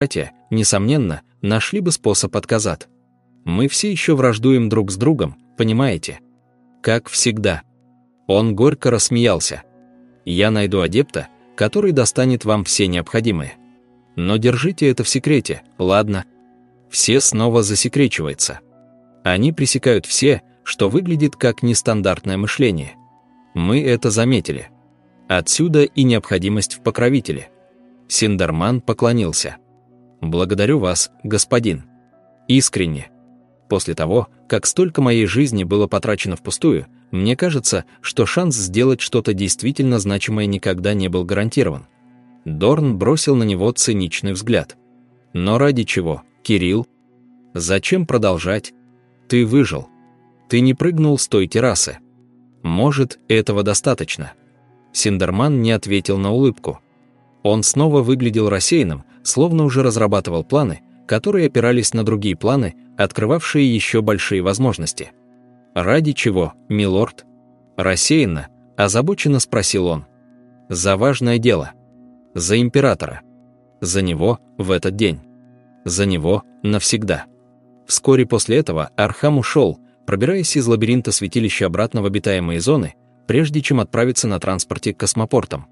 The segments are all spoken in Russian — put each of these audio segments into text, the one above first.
братья, несомненно, нашли бы способ отказать. Мы все еще враждуем друг с другом, понимаете? Как всегда. Он горько рассмеялся. Я найду адепта, который достанет вам все необходимые. Но держите это в секрете, ладно? Все снова засекречивается. Они пресекают все, что выглядит как нестандартное мышление. Мы это заметили. Отсюда и необходимость в покровителе. Синдерман поклонился. «Благодарю вас, господин. Искренне. После того, как столько моей жизни было потрачено впустую, мне кажется, что шанс сделать что-то действительно значимое никогда не был гарантирован. Дорн бросил на него циничный взгляд. Но ради чего, Кирилл? Зачем продолжать? Ты выжил. Ты не прыгнул с той террасы. Может, этого достаточно. Синдерман не ответил на улыбку. Он снова выглядел рассеянным, словно уже разрабатывал планы, которые опирались на другие планы, открывавшие еще большие возможности. «Ради чего, милорд?» Рассеянно, озабоченно спросил он. «За важное дело. За императора. За него в этот день. За него навсегда». Вскоре после этого Архам ушел, пробираясь из лабиринта святилища обратно в обитаемые зоны, прежде чем отправиться на транспорте к космопортам.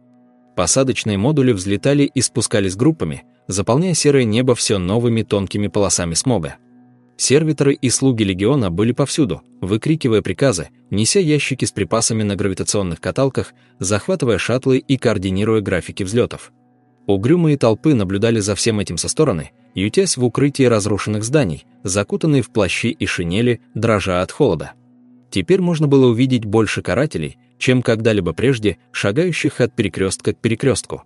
Посадочные модули взлетали и спускались группами, заполняя серое небо все новыми тонкими полосами смога. Сервиторы и слуги легиона были повсюду, выкрикивая приказы, неся ящики с припасами на гравитационных каталках, захватывая шаттлы и координируя графики взлетов. Угрюмые толпы наблюдали за всем этим со стороны, ютясь в укрытии разрушенных зданий, закутанные в плащи и шинели, дрожа от холода. Теперь можно было увидеть больше карателей, чем когда-либо прежде, шагающих от перекрестка к перекрестку.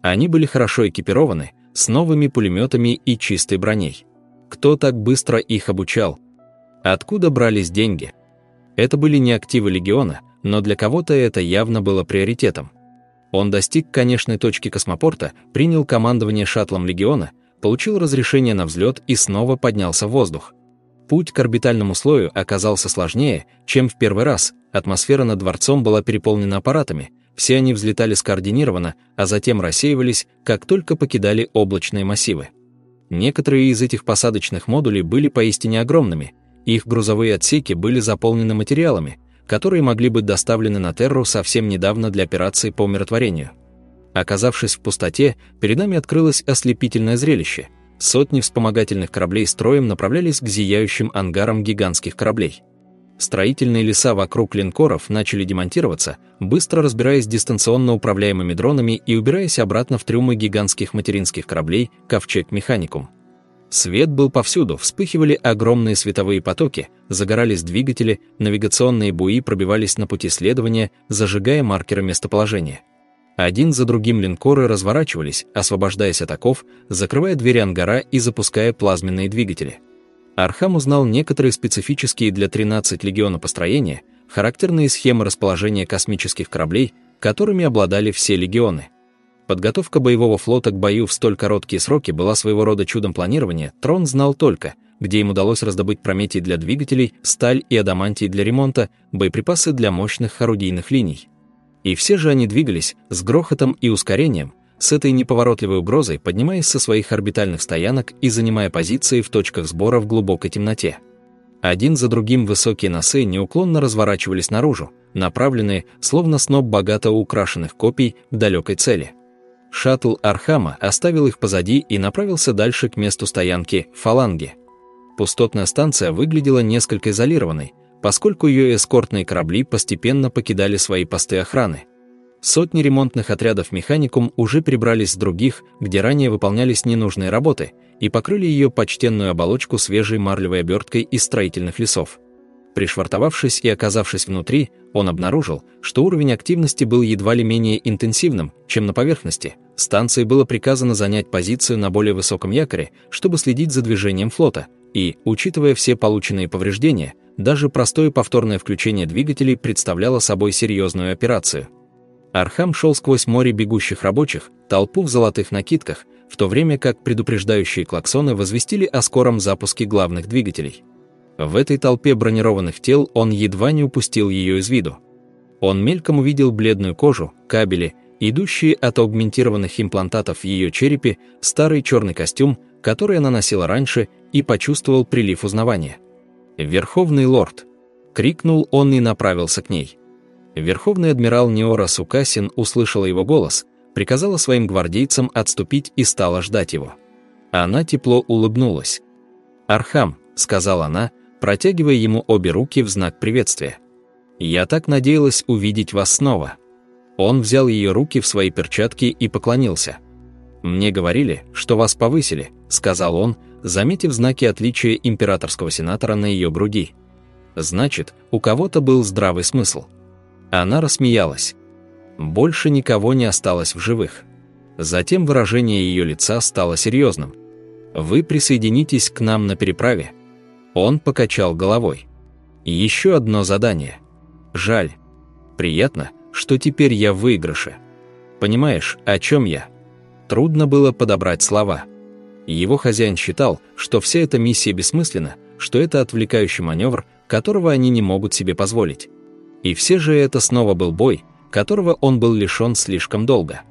Они были хорошо экипированы, с новыми пулеметами и чистой броней. Кто так быстро их обучал? Откуда брались деньги? Это были не активы легиона, но для кого-то это явно было приоритетом. Он достиг конечной точки космопорта, принял командование шаттлом легиона, получил разрешение на взлет и снова поднялся в воздух. Путь к орбитальному слою оказался сложнее, чем в первый раз. Атмосфера над дворцом была переполнена аппаратами, все они взлетали скоординированно, а затем рассеивались, как только покидали облачные массивы. Некоторые из этих посадочных модулей были поистине огромными. Их грузовые отсеки были заполнены материалами, которые могли быть доставлены на Терру совсем недавно для операции по умиротворению. Оказавшись в пустоте, перед нами открылось ослепительное зрелище. Сотни вспомогательных кораблей строем направлялись к зияющим ангарам гигантских кораблей. Строительные леса вокруг линкоров начали демонтироваться, быстро разбираясь дистанционно управляемыми дронами и убираясь обратно в трюмы гигантских материнских кораблей «Ковчег Механикум». Свет был повсюду, вспыхивали огромные световые потоки, загорались двигатели, навигационные буи пробивались на пути следования, зажигая маркеры местоположения. Один за другим линкоры разворачивались, освобождаясь от оков, закрывая двери ангара и запуская плазменные двигатели. Архам узнал некоторые специфические для 13 легиона построения, характерные схемы расположения космических кораблей, которыми обладали все легионы. Подготовка боевого флота к бою в столь короткие сроки была своего рода чудом планирования, Трон знал только, где им удалось раздобыть прометий для двигателей, сталь и адамантий для ремонта, боеприпасы для мощных орудийных линий. И все же они двигались с грохотом и ускорением, с этой неповоротливой угрозой поднимаясь со своих орбитальных стоянок и занимая позиции в точках сбора в глубокой темноте. Один за другим высокие носы неуклонно разворачивались наружу, направленные, словно сноп богато украшенных копий, к далекой цели. Шаттл Архама оставил их позади и направился дальше к месту стоянки «Фаланги». Пустотная станция выглядела несколько изолированной, поскольку ее эскортные корабли постепенно покидали свои посты охраны – Сотни ремонтных отрядов «Механикум» уже прибрались с других, где ранее выполнялись ненужные работы, и покрыли ее почтенную оболочку свежей марлевой оберткой из строительных лесов. Пришвартовавшись и оказавшись внутри, он обнаружил, что уровень активности был едва ли менее интенсивным, чем на поверхности. Станции было приказано занять позицию на более высоком якоре, чтобы следить за движением флота, и, учитывая все полученные повреждения, даже простое повторное включение двигателей представляло собой серьезную операцию – Архам шел сквозь море бегущих рабочих, толпу в золотых накидках, в то время как предупреждающие клаксоны возвестили о скором запуске главных двигателей. В этой толпе бронированных тел он едва не упустил ее из виду. Он мельком увидел бледную кожу, кабели идущие от аугментированных имплантатов в ее черепе, старый черный костюм, который она носила раньше, и почувствовал прилив узнавания. «Верховный лорд!» — крикнул он и направился к ней. Верховный адмирал Неора Сукасин услышала его голос, приказала своим гвардейцам отступить и стала ждать его. Она тепло улыбнулась. «Архам», — сказала она, протягивая ему обе руки в знак приветствия. «Я так надеялась увидеть вас снова». Он взял ее руки в свои перчатки и поклонился. «Мне говорили, что вас повысили», — сказал он, заметив знаки отличия императорского сенатора на ее груди. «Значит, у кого-то был здравый смысл». Она рассмеялась. Больше никого не осталось в живых. Затем выражение ее лица стало серьезным. «Вы присоединитесь к нам на переправе». Он покачал головой. «Еще одно задание. Жаль. Приятно, что теперь я в выигрыше. Понимаешь, о чем я?» Трудно было подобрать слова. Его хозяин считал, что вся эта миссия бессмысленна, что это отвлекающий маневр, которого они не могут себе позволить. И все же это снова был бой, которого он был лишен слишком долго.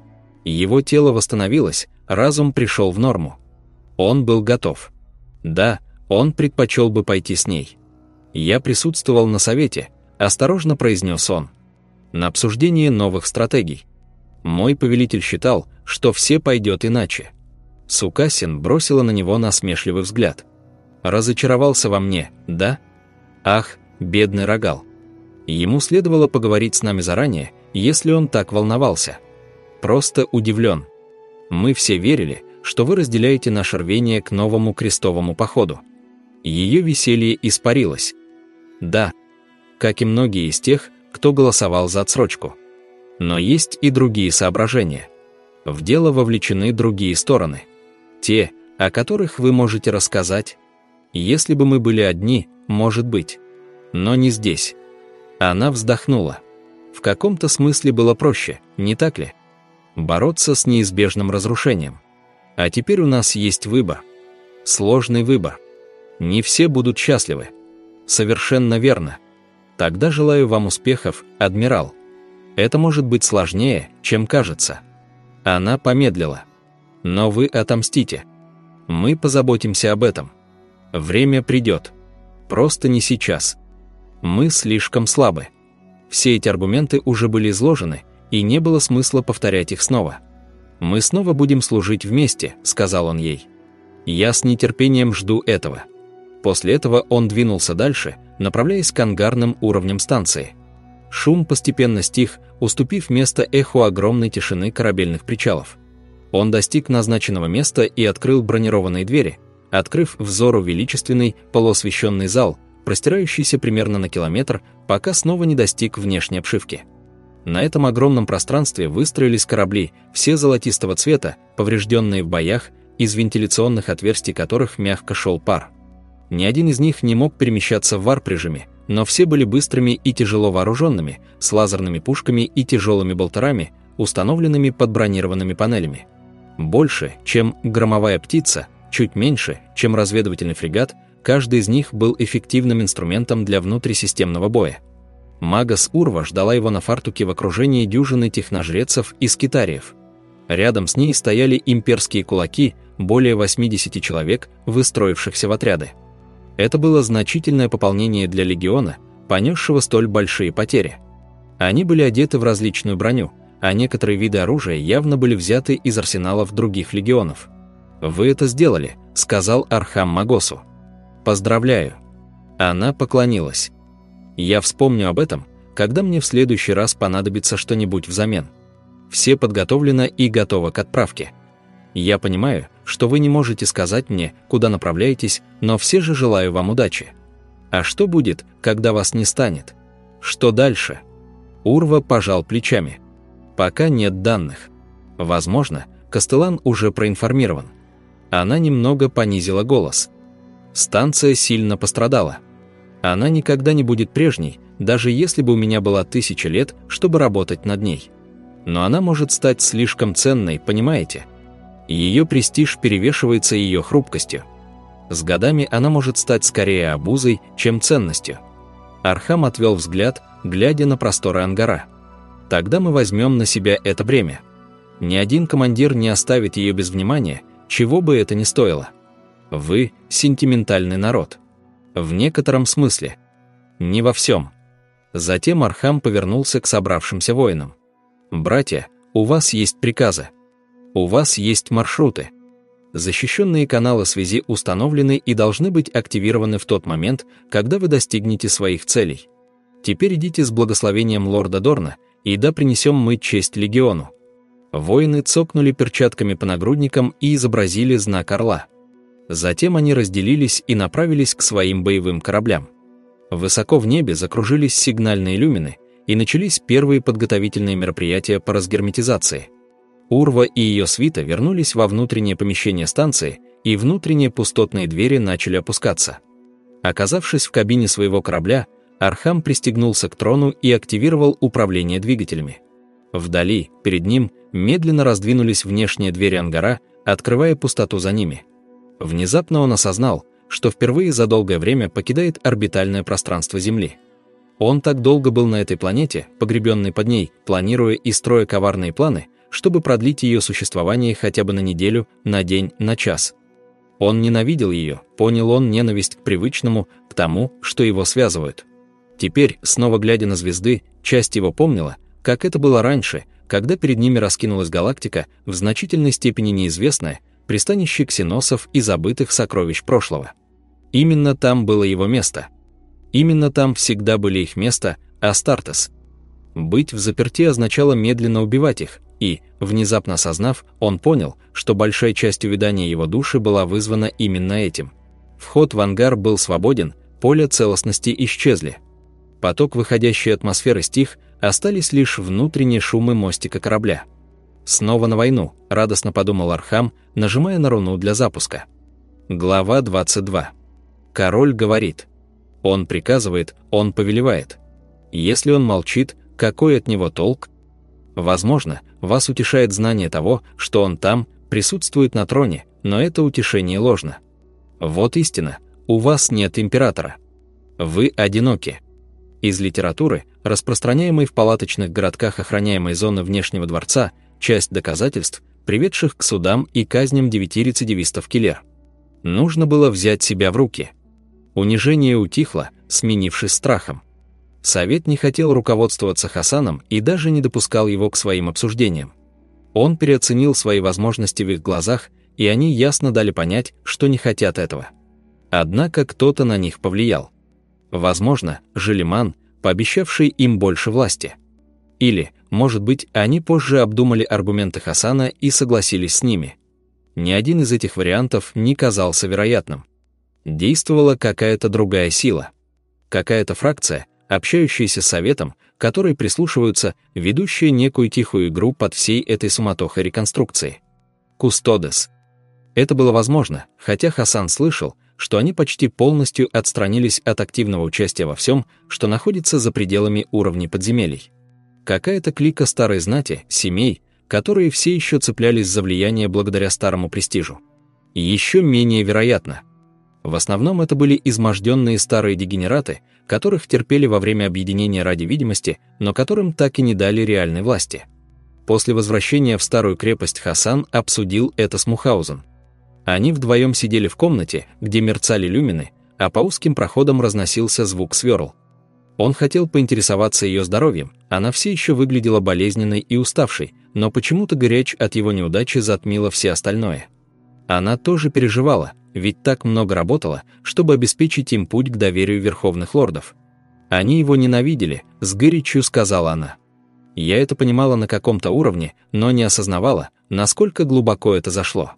Его тело восстановилось, разум пришел в норму. Он был готов. Да, он предпочел бы пойти с ней. Я присутствовал на совете, осторожно произнес он. На обсуждение новых стратегий. Мой повелитель считал, что все пойдет иначе. Сукасин бросила на него насмешливый взгляд. «Разочаровался во мне, да? Ах, бедный рогал. Ему следовало поговорить с нами заранее, если он так волновался. Просто удивлен. Мы все верили, что вы разделяете наше рвение к новому крестовому походу. Ее веселье испарилось. Да, как и многие из тех, кто голосовал за отсрочку. Но есть и другие соображения. В дело вовлечены другие стороны. Те, о которых вы можете рассказать. Если бы мы были одни, может быть. Но не здесь. Она вздохнула. В каком-то смысле было проще, не так ли? Бороться с неизбежным разрушением. А теперь у нас есть выбор. Сложный выбор. Не все будут счастливы. Совершенно верно. Тогда желаю вам успехов, адмирал. Это может быть сложнее, чем кажется. Она помедлила. Но вы отомстите. Мы позаботимся об этом. Время придет. Просто не сейчас. Мы слишком слабы. Все эти аргументы уже были изложены, и не было смысла повторять их снова. «Мы снова будем служить вместе», — сказал он ей. «Я с нетерпением жду этого». После этого он двинулся дальше, направляясь к ангарным уровням станции. Шум постепенно стих, уступив место эху огромной тишины корабельных причалов. Он достиг назначенного места и открыл бронированные двери, открыв взору величественный полуосвещенный зал, простирающийся примерно на километр, пока снова не достиг внешней обшивки. На этом огромном пространстве выстроились корабли, все золотистого цвета, поврежденные в боях, из вентиляционных отверстий которых мягко шел пар. Ни один из них не мог перемещаться в варп-режиме, но все были быстрыми и тяжело вооруженными, с лазерными пушками и тяжелыми болтерами, установленными под бронированными панелями. Больше, чем громовая птица, чуть меньше, чем разведывательный фрегат, Каждый из них был эффективным инструментом для внутрисистемного боя. Магос Урва ждала его на фартуке в окружении дюжины техножрецов и скитариев. Рядом с ней стояли имперские кулаки, более 80 человек, выстроившихся в отряды. Это было значительное пополнение для легиона, понесшего столь большие потери. Они были одеты в различную броню, а некоторые виды оружия явно были взяты из арсеналов других легионов. «Вы это сделали», — сказал Архам Магосу. Поздравляю. Она поклонилась. Я вспомню об этом, когда мне в следующий раз понадобится что-нибудь взамен. Все подготовлено и готово к отправке. Я понимаю, что вы не можете сказать мне, куда направляетесь, но все же желаю вам удачи. А что будет, когда вас не станет? Что дальше? Урва пожал плечами. Пока нет данных. Возможно, Костелан уже проинформирован. Она немного понизила голос. Станция сильно пострадала. Она никогда не будет прежней, даже если бы у меня была тысяча лет, чтобы работать над ней. Но она может стать слишком ценной, понимаете? Ее престиж перевешивается ее хрупкостью. С годами она может стать скорее обузой, чем ценностью. Архам отвел взгляд, глядя на просторы ангара. Тогда мы возьмем на себя это бремя. Ни один командир не оставит ее без внимания, чего бы это ни стоило. Вы – сентиментальный народ. В некотором смысле. Не во всем. Затем Архам повернулся к собравшимся воинам. «Братья, у вас есть приказы. У вас есть маршруты. Защищенные каналы связи установлены и должны быть активированы в тот момент, когда вы достигнете своих целей. Теперь идите с благословением лорда Дорна, и да принесем мы честь легиону». Воины цокнули перчатками по нагрудникам и изобразили знак орла. Затем они разделились и направились к своим боевым кораблям. Высоко в небе закружились сигнальные люмины, и начались первые подготовительные мероприятия по разгерметизации. Урва и ее свита вернулись во внутреннее помещение станции, и внутренние пустотные двери начали опускаться. Оказавшись в кабине своего корабля, Архам пристегнулся к трону и активировал управление двигателями. Вдали, перед ним, медленно раздвинулись внешние двери ангара, открывая пустоту за ними. Внезапно он осознал, что впервые за долгое время покидает орбитальное пространство Земли. Он так долго был на этой планете, погребенный под ней, планируя и строя коварные планы, чтобы продлить ее существование хотя бы на неделю, на день, на час. Он ненавидел ее, понял он ненависть к привычному, к тому, что его связывают. Теперь, снова глядя на звезды, часть его помнила, как это было раньше, когда перед ними раскинулась галактика, в значительной степени неизвестная, пристанище ксеносов и забытых сокровищ прошлого. Именно там было его место. Именно там всегда были их место, Астартес. Быть в заперти означало медленно убивать их, и, внезапно осознав, он понял, что большая часть увядания его души была вызвана именно этим. Вход в ангар был свободен, поля целостности исчезли. Поток выходящей атмосферы стих, остались лишь внутренние шумы мостика корабля. «Снова на войну», — радостно подумал Архам, нажимая на руну для запуска. Глава 22. Король говорит. Он приказывает, он повелевает. Если он молчит, какой от него толк? Возможно, вас утешает знание того, что он там, присутствует на троне, но это утешение ложно. Вот истина, у вас нет императора. Вы одиноки. Из литературы, распространяемой в палаточных городках охраняемой зоны внешнего дворца, часть доказательств, приведших к судам и казням девяти рецидивистов Киллер. Нужно было взять себя в руки – Унижение утихло, сменившись страхом. Совет не хотел руководствоваться Хасаном и даже не допускал его к своим обсуждениям. Он переоценил свои возможности в их глазах, и они ясно дали понять, что не хотят этого. Однако кто-то на них повлиял. Возможно, Желиман, пообещавший им больше власти. Или, может быть, они позже обдумали аргументы Хасана и согласились с ними. Ни один из этих вариантов не казался вероятным действовала какая-то другая сила. Какая-то фракция, общающаяся с советом, которой прислушиваются, ведущая некую тихую игру под всей этой суматохой реконструкции. Кустодес. Это было возможно, хотя Хасан слышал, что они почти полностью отстранились от активного участия во всем, что находится за пределами уровней подземелий. Какая-то клика старой знати, семей, которые все еще цеплялись за влияние благодаря старому престижу. еще менее вероятно – в основном это были изможденные старые дегенераты, которых терпели во время объединения ради видимости, но которым так и не дали реальной власти. После возвращения в старую крепость Хасан обсудил это с Мухаузен. Они вдвоем сидели в комнате, где мерцали люмины, а по узким проходам разносился звук сверл. Он хотел поинтересоваться ее здоровьем, она все еще выглядела болезненной и уставшей, но почему-то горечь от его неудачи затмила все остальное. Она тоже переживала, ведь так много работала, чтобы обеспечить им путь к доверию верховных лордов. Они его ненавидели, с горечью сказала она. Я это понимала на каком-то уровне, но не осознавала, насколько глубоко это зашло.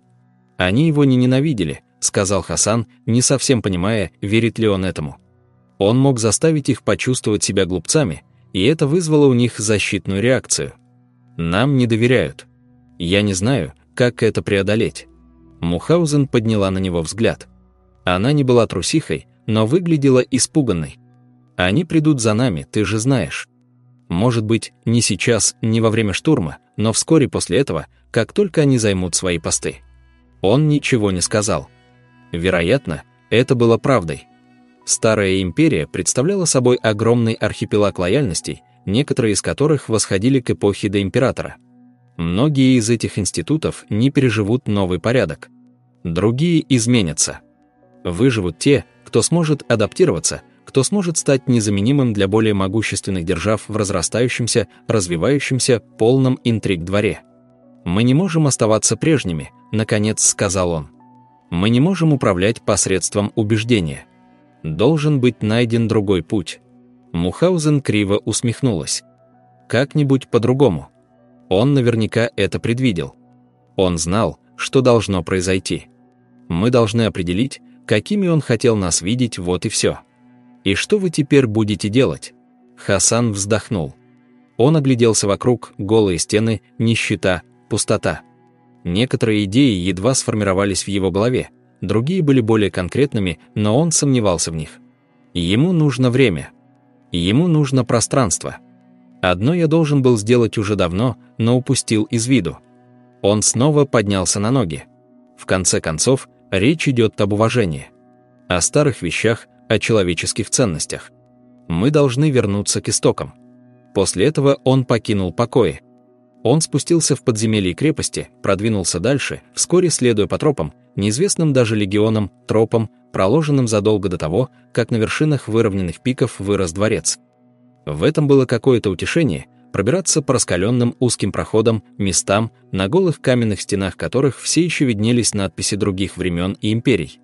Они его не ненавидели, сказал Хасан, не совсем понимая, верит ли он этому. Он мог заставить их почувствовать себя глупцами, и это вызвало у них защитную реакцию. Нам не доверяют. Я не знаю, как это преодолеть. Мухаузен подняла на него взгляд. Она не была трусихой, но выглядела испуганной. «Они придут за нами, ты же знаешь. Может быть, не сейчас, не во время штурма, но вскоре после этого, как только они займут свои посты». Он ничего не сказал. Вероятно, это было правдой. Старая империя представляла собой огромный архипелаг лояльностей, некоторые из которых восходили к эпохе до императора. Многие из этих институтов не переживут новый порядок. Другие изменятся. Выживут те, кто сможет адаптироваться, кто сможет стать незаменимым для более могущественных держав в разрастающемся, развивающемся, полном интриг дворе. «Мы не можем оставаться прежними», — наконец сказал он. «Мы не можем управлять посредством убеждения. Должен быть найден другой путь». Мухаузен криво усмехнулась. «Как-нибудь по-другому». Он наверняка это предвидел. Он знал, что должно произойти. Мы должны определить, какими он хотел нас видеть, вот и все. И что вы теперь будете делать? Хасан вздохнул. Он огляделся вокруг, голые стены, нищета, пустота. Некоторые идеи едва сформировались в его голове, другие были более конкретными, но он сомневался в них. Ему нужно время. Ему нужно пространство. Одно я должен был сделать уже давно, но упустил из виду. Он снова поднялся на ноги. В конце концов, речь идет об уважении. О старых вещах, о человеческих ценностях. Мы должны вернуться к истокам. После этого он покинул покои. Он спустился в подземелье крепости, продвинулся дальше, вскоре следуя по тропам, неизвестным даже легионам, тропам, проложенным задолго до того, как на вершинах выровненных пиков вырос дворец. В этом было какое-то утешение пробираться по раскаленным узким проходам, местам, на голых каменных стенах которых все еще виднелись надписи других времен и империй.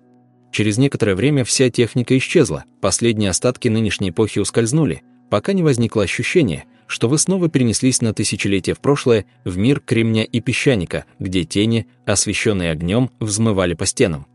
Через некоторое время вся техника исчезла, последние остатки нынешней эпохи ускользнули, пока не возникло ощущение, что вы снова перенеслись на тысячелетия в прошлое, в мир кремня и песчаника, где тени, освещенные огнем, взмывали по стенам.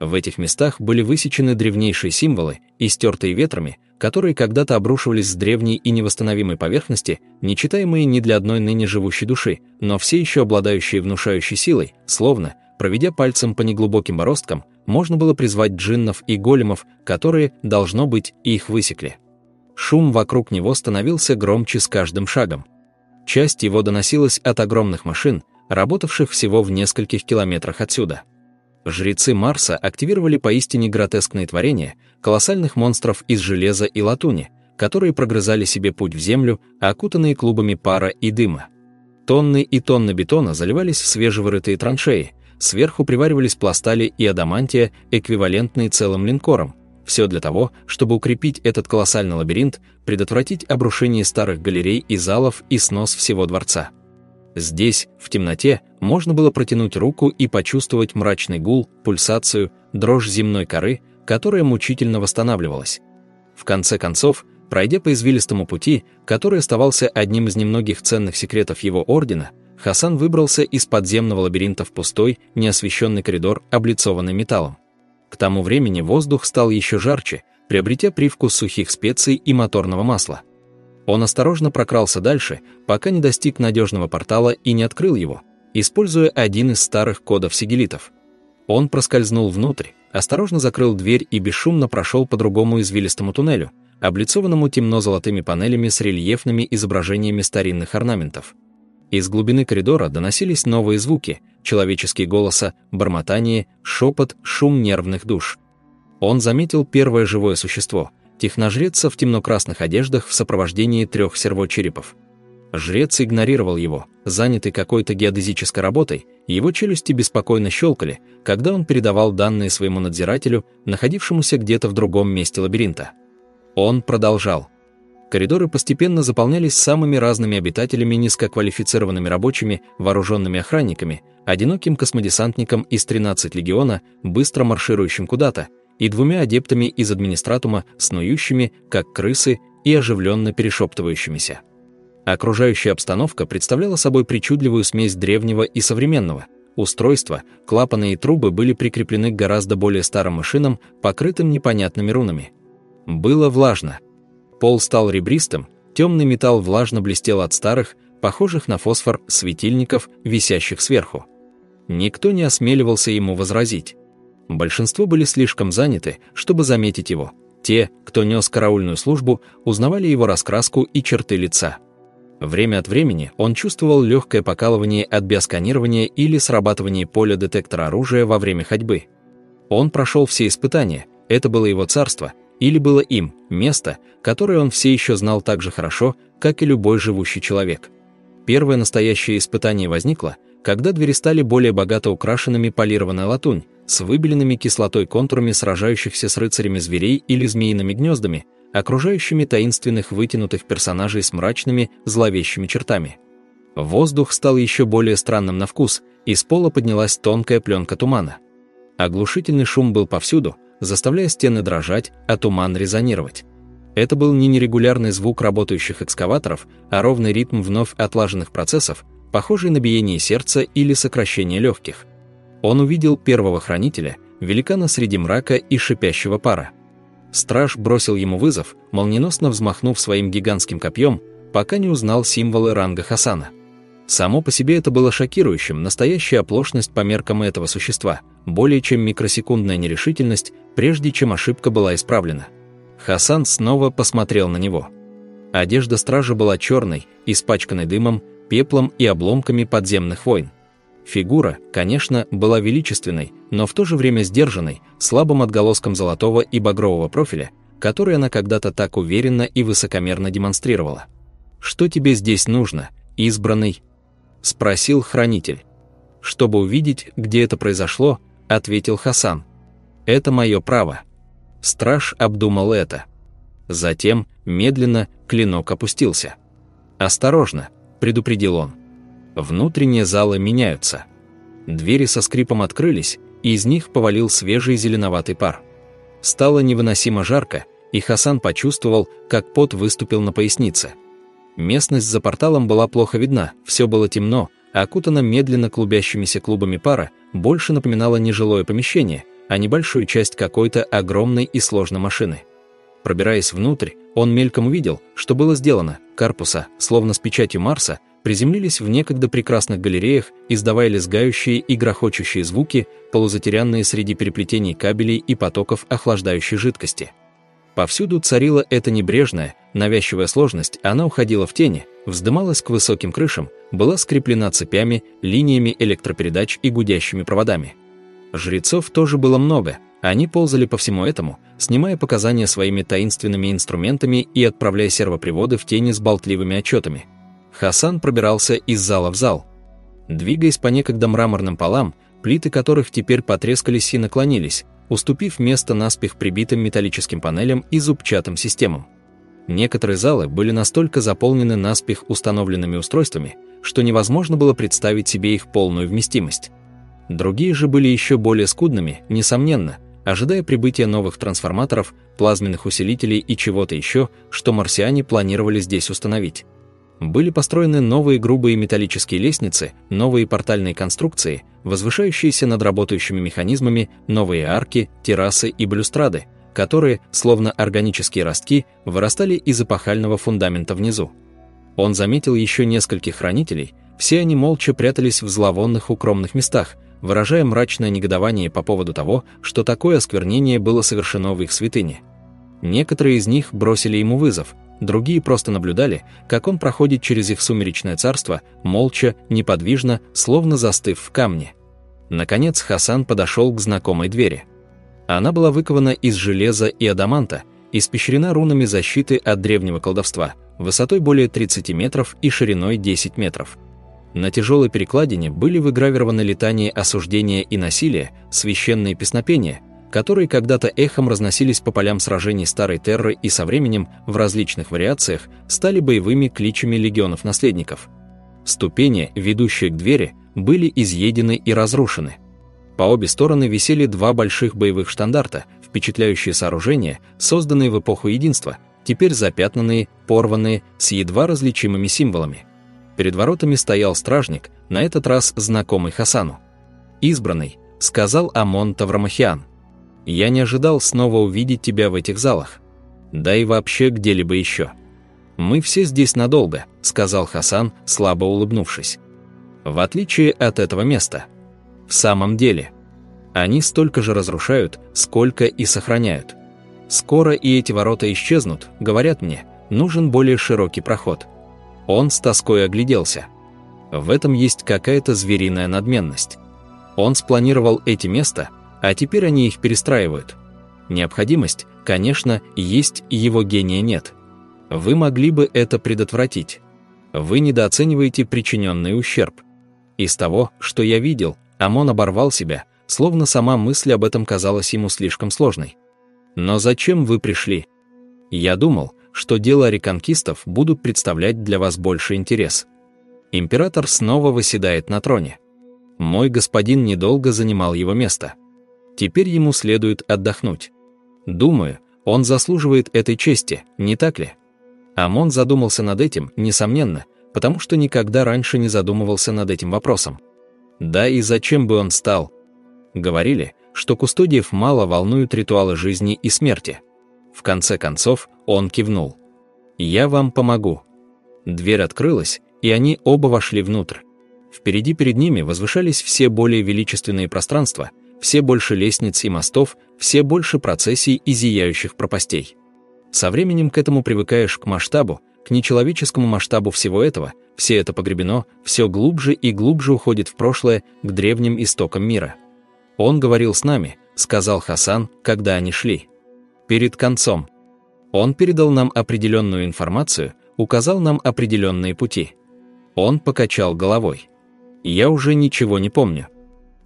В этих местах были высечены древнейшие символы, истертые ветрами, которые когда-то обрушивались с древней и невосстановимой поверхности, нечитаемые ни для одной ныне живущей души, но все еще обладающие внушающей силой, словно, проведя пальцем по неглубоким бороздкам, можно было призвать джиннов и големов, которые, должно быть, их высекли. Шум вокруг него становился громче с каждым шагом. Часть его доносилась от огромных машин, работавших всего в нескольких километрах отсюда. Жрецы Марса активировали поистине гротескные творения, колоссальных монстров из железа и латуни, которые прогрызали себе путь в землю, окутанные клубами пара и дыма. Тонны и тонны бетона заливались в свежевырытые траншеи, сверху приваривались пластали и адамантия, эквивалентные целым линкорам, все для того, чтобы укрепить этот колоссальный лабиринт, предотвратить обрушение старых галерей и залов и снос всего дворца. Здесь, в темноте, можно было протянуть руку и почувствовать мрачный гул, пульсацию, дрожь земной коры, которая мучительно восстанавливалась. В конце концов, пройдя по извилистому пути, который оставался одним из немногих ценных секретов его ордена, Хасан выбрался из подземного лабиринта в пустой, неосвещенный коридор, облицованный металлом. К тому времени воздух стал еще жарче, приобретя привкус сухих специй и моторного масла. Он осторожно прокрался дальше, пока не достиг надежного портала и не открыл его, используя один из старых кодов сигелитов. Он проскользнул внутрь, осторожно закрыл дверь и бесшумно прошел по другому извилистому туннелю, облицованному темно-золотыми панелями с рельефными изображениями старинных орнаментов. Из глубины коридора доносились новые звуки, человеческие голоса, бормотание, шепот, шум нервных душ. Он заметил первое живое существо – техножреца в темно-красных одеждах в сопровождении трех сервочерепов. Жрец игнорировал его, занятый какой-то геодезической работой, его челюсти беспокойно щелкали, когда он передавал данные своему надзирателю, находившемуся где-то в другом месте лабиринта. Он продолжал. Коридоры постепенно заполнялись самыми разными обитателями, низкоквалифицированными рабочими, вооруженными охранниками, одиноким космодесантником из 13 легиона, быстро марширующим куда-то, и двумя адептами из администратума, снующими, как крысы, и оживленно перешептывающимися. Окружающая обстановка представляла собой причудливую смесь древнего и современного. Устройства, клапаны и трубы были прикреплены к гораздо более старым машинам, покрытым непонятными рунами. Было влажно. Пол стал ребристым, темный металл влажно блестел от старых, похожих на фосфор, светильников, висящих сверху. Никто не осмеливался ему возразить. Большинство были слишком заняты, чтобы заметить его. Те, кто нес караульную службу, узнавали его раскраску и черты лица. Время от времени он чувствовал легкое покалывание от биосканирования или срабатывания поля детектора оружия во время ходьбы. Он прошел все испытания, это было его царство, или было им, место, которое он все еще знал так же хорошо, как и любой живущий человек. Первое настоящее испытание возникло, когда двери стали более богато украшенными полированной латунь, с выбеленными кислотой контурами сражающихся с рыцарями зверей или змеиными гнездами, окружающими таинственных вытянутых персонажей с мрачными, зловещими чертами. Воздух стал еще более странным на вкус, из пола поднялась тонкая пленка тумана. Оглушительный шум был повсюду, заставляя стены дрожать, а туман резонировать. Это был не нерегулярный звук работающих экскаваторов, а ровный ритм вновь отлаженных процессов, похожий на биение сердца или сокращение легких. Он увидел первого хранителя, великана среди мрака и шипящего пара. Страж бросил ему вызов, молниеносно взмахнув своим гигантским копьем, пока не узнал символы ранга Хасана. Само по себе это было шокирующим, настоящая оплошность по меркам этого существа, более чем микросекундная нерешительность, прежде чем ошибка была исправлена. Хасан снова посмотрел на него. Одежда стража была черной, испачканной дымом, пеплом и обломками подземных войн. Фигура, конечно, была величественной, но в то же время сдержанной, слабым отголоском золотого и багрового профиля, который она когда-то так уверенно и высокомерно демонстрировала. «Что тебе здесь нужно, избранный?» – спросил хранитель. «Чтобы увидеть, где это произошло», – ответил Хасан. «Это мое право». Страж обдумал это. Затем, медленно, клинок опустился. «Осторожно», – предупредил он. Внутренние залы меняются. Двери со скрипом открылись, и из них повалил свежий зеленоватый пар. Стало невыносимо жарко, и Хасан почувствовал, как пот выступил на пояснице. Местность за порталом была плохо видна, все было темно, а окутано медленно клубящимися клубами пара, больше напоминало не жилое помещение – а небольшую часть какой-то огромной и сложной машины. Пробираясь внутрь, он мельком увидел, что было сделано. Корпуса, словно с печатью Марса, приземлились в некогда прекрасных галереях, издавая лезгающие и грохочущие звуки, полузатерянные среди переплетений кабелей и потоков охлаждающей жидкости. Повсюду царила эта небрежная, навязчивая сложность, она уходила в тени, вздымалась к высоким крышам, была скреплена цепями, линиями электропередач и гудящими проводами. Жрецов тоже было много, они ползали по всему этому, снимая показания своими таинственными инструментами и отправляя сервоприводы в тени с болтливыми отчетами. Хасан пробирался из зала в зал. Двигаясь по некогда мраморным полам, плиты которых теперь потрескались и наклонились, уступив место наспех прибитым металлическим панелям и зубчатым системам. Некоторые залы были настолько заполнены наспех установленными устройствами, что невозможно было представить себе их полную вместимость. Другие же были еще более скудными, несомненно, ожидая прибытия новых трансформаторов, плазменных усилителей и чего-то еще, что марсиане планировали здесь установить. Были построены новые грубые металлические лестницы, новые портальные конструкции, возвышающиеся над работающими механизмами, новые арки, террасы и балюстрады, которые, словно органические ростки, вырастали из эпохального фундамента внизу. Он заметил еще нескольких хранителей, все они молча прятались в зловонных укромных местах, выражая мрачное негодование по поводу того, что такое осквернение было совершено в их святыне. Некоторые из них бросили ему вызов, другие просто наблюдали, как он проходит через их сумеречное царство, молча, неподвижно, словно застыв в камне. Наконец Хасан подошел к знакомой двери. Она была выкована из железа и адаманта, испещрена рунами защиты от древнего колдовства, высотой более 30 метров и шириной 10 метров. На тяжелой перекладине были выгравированы летания осуждения и насилия, священные песнопения, которые когда-то эхом разносились по полям сражений Старой Терры и со временем, в различных вариациях, стали боевыми кличами легионов-наследников. Ступени, ведущие к двери, были изъедены и разрушены. По обе стороны висели два больших боевых штандарта, впечатляющие сооружения, созданные в эпоху единства, теперь запятнанные, порванные, с едва различимыми символами – Перед воротами стоял стражник, на этот раз знакомый Хасану. «Избранный», — сказал Амон Таврамахиан. «Я не ожидал снова увидеть тебя в этих залах. Да и вообще где-либо еще». «Мы все здесь надолго», — сказал Хасан, слабо улыбнувшись. «В отличие от этого места. В самом деле, они столько же разрушают, сколько и сохраняют. Скоро и эти ворота исчезнут, говорят мне, нужен более широкий проход». Он с тоской огляделся. В этом есть какая-то звериная надменность. Он спланировал эти места, а теперь они их перестраивают. Необходимость, Конечно, есть его гения нет. Вы могли бы это предотвратить. Вы недооцениваете причиненный ущерб. Из того, что я видел, Амон оборвал себя, словно сама мысль об этом казалась ему слишком сложной. Но зачем вы пришли? Я думал, что дело реконкистов будут представлять для вас больше интерес. Император снова выседает на троне. Мой господин недолго занимал его место. Теперь ему следует отдохнуть. Думаю, он заслуживает этой чести, не так ли? Амон задумался над этим, несомненно, потому что никогда раньше не задумывался над этим вопросом. Да и зачем бы он стал? Говорили, что кустодиев мало волнуют ритуалы жизни и смерти. В конце концов, он кивнул. «Я вам помогу». Дверь открылась, и они оба вошли внутрь. Впереди перед ними возвышались все более величественные пространства, все больше лестниц и мостов, все больше процессий и зияющих пропастей. Со временем к этому привыкаешь к масштабу, к нечеловеческому масштабу всего этого, все это погребено, все глубже и глубже уходит в прошлое, к древним истокам мира. «Он говорил с нами», — сказал Хасан, когда они шли. «Перед концом. Он передал нам определенную информацию, указал нам определенные пути. Он покачал головой. Я уже ничего не помню.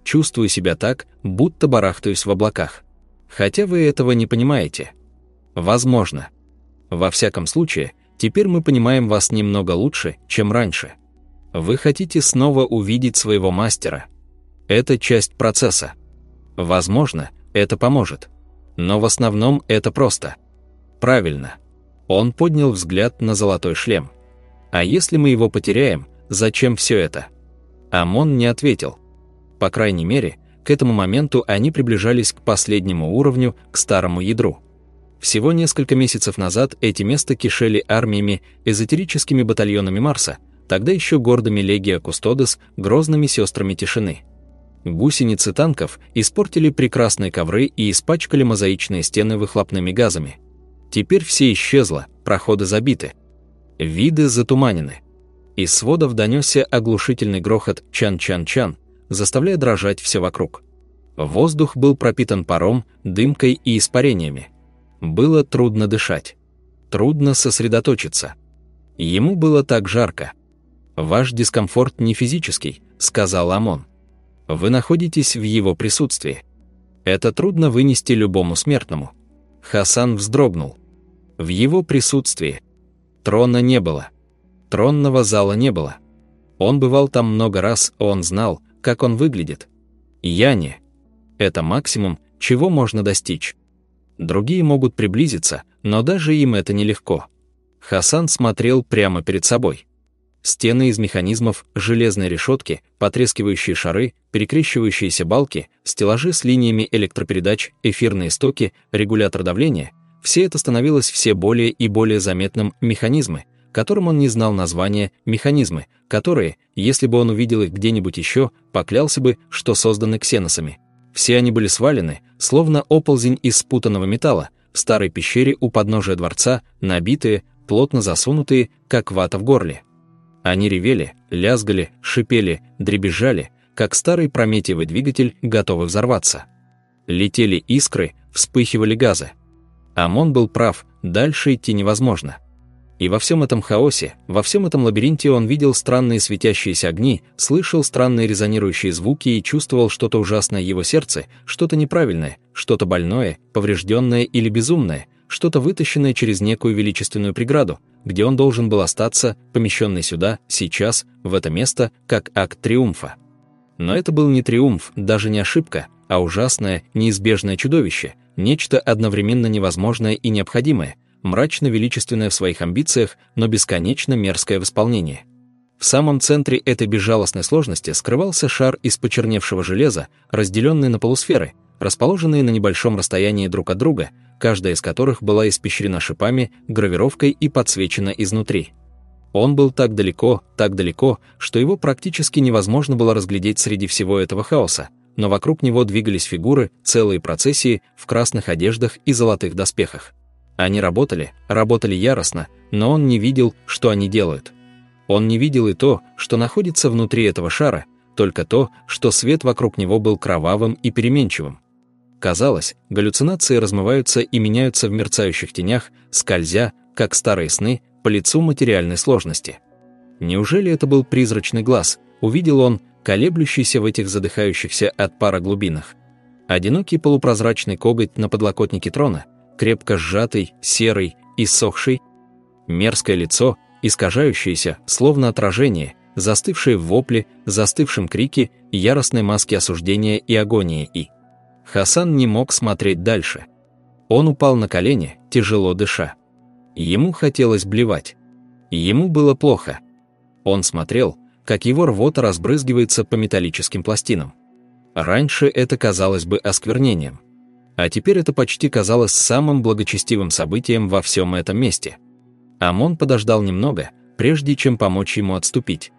Чувствую себя так, будто барахтаюсь в облаках. Хотя вы этого не понимаете. Возможно. Во всяком случае, теперь мы понимаем вас немного лучше, чем раньше. Вы хотите снова увидеть своего мастера. Это часть процесса. Возможно, это поможет. Но в основном это просто. Правильно. Он поднял взгляд на золотой шлем. А если мы его потеряем, зачем все это? Амон не ответил. По крайней мере, к этому моменту они приближались к последнему уровню, к старому ядру. Всего несколько месяцев назад эти места кишели армиями, эзотерическими батальонами Марса, тогда еще гордыми Легия Кустодес, грозными сестрами тишины. Гусеницы танков испортили прекрасные ковры и испачкали мозаичные стены выхлопными газами. Теперь все исчезло, проходы забиты. Виды затуманены. Из сводов донесся оглушительный грохот «чан-чан-чан», заставляя дрожать все вокруг. Воздух был пропитан паром, дымкой и испарениями. Было трудно дышать. Трудно сосредоточиться. Ему было так жарко. «Ваш дискомфорт не физический», — сказал Амон. Вы находитесь в его присутствии. Это трудно вынести любому смертному. Хасан вздрогнул. В его присутствии. Трона не было. Тронного зала не было. Он бывал там много раз, он знал, как он выглядит. Я не. Это максимум, чего можно достичь. Другие могут приблизиться, но даже им это нелегко. Хасан смотрел прямо перед собой. Стены из механизмов, железные решетки, потрескивающие шары, перекрещивающиеся балки, стеллажи с линиями электропередач, эфирные стоки, регулятор давления — все это становилось все более и более заметным механизмы, которым он не знал названия механизмы, которые, если бы он увидел их где-нибудь еще, поклялся бы, что созданы ксеносами. Все они были свалены, словно оползень из спутанного металла, в старой пещере у подножия дворца, набитые, плотно засунутые, как вата в горле. Они ревели, лязгали, шипели, дребезжали, как старый прометиевый двигатель, готовый взорваться. Летели искры, вспыхивали газы. Амон был прав, дальше идти невозможно. И во всем этом хаосе, во всем этом лабиринте он видел странные светящиеся огни, слышал странные резонирующие звуки и чувствовал что-то ужасное его сердце, что-то неправильное, что-то больное, поврежденное или безумное, что-то вытащенное через некую величественную преграду, где он должен был остаться, помещенный сюда, сейчас, в это место, как акт триумфа. Но это был не триумф, даже не ошибка, а ужасное, неизбежное чудовище, нечто одновременно невозможное и необходимое, мрачно-величественное в своих амбициях, но бесконечно мерзкое в исполнении. В самом центре этой безжалостной сложности скрывался шар из почерневшего железа, разделенный на полусферы, расположенные на небольшом расстоянии друг от друга, каждая из которых была испещрена шипами, гравировкой и подсвечена изнутри. Он был так далеко, так далеко, что его практически невозможно было разглядеть среди всего этого хаоса, но вокруг него двигались фигуры, целые процессии в красных одеждах и золотых доспехах. Они работали, работали яростно, но он не видел, что они делают. Он не видел и то, что находится внутри этого шара, только то, что свет вокруг него был кровавым и переменчивым. Казалось, галлюцинации размываются и меняются в мерцающих тенях, скользя, как старые сны, по лицу материальной сложности. Неужели это был призрачный глаз? Увидел он, колеблющийся в этих задыхающихся от пара глубинах. Одинокий полупрозрачный коготь на подлокотнике трона, крепко сжатый, серый, иссохший. Мерзкое лицо, искажающееся, словно отражение, застывшее в вопле, застывшем крике, яростной маске осуждения и агонии и... Хасан не мог смотреть дальше. Он упал на колени, тяжело дыша. Ему хотелось блевать. Ему было плохо. Он смотрел, как его рвота разбрызгивается по металлическим пластинам. Раньше это казалось бы осквернением. А теперь это почти казалось самым благочестивым событием во всем этом месте. Амон подождал немного, прежде чем помочь ему отступить.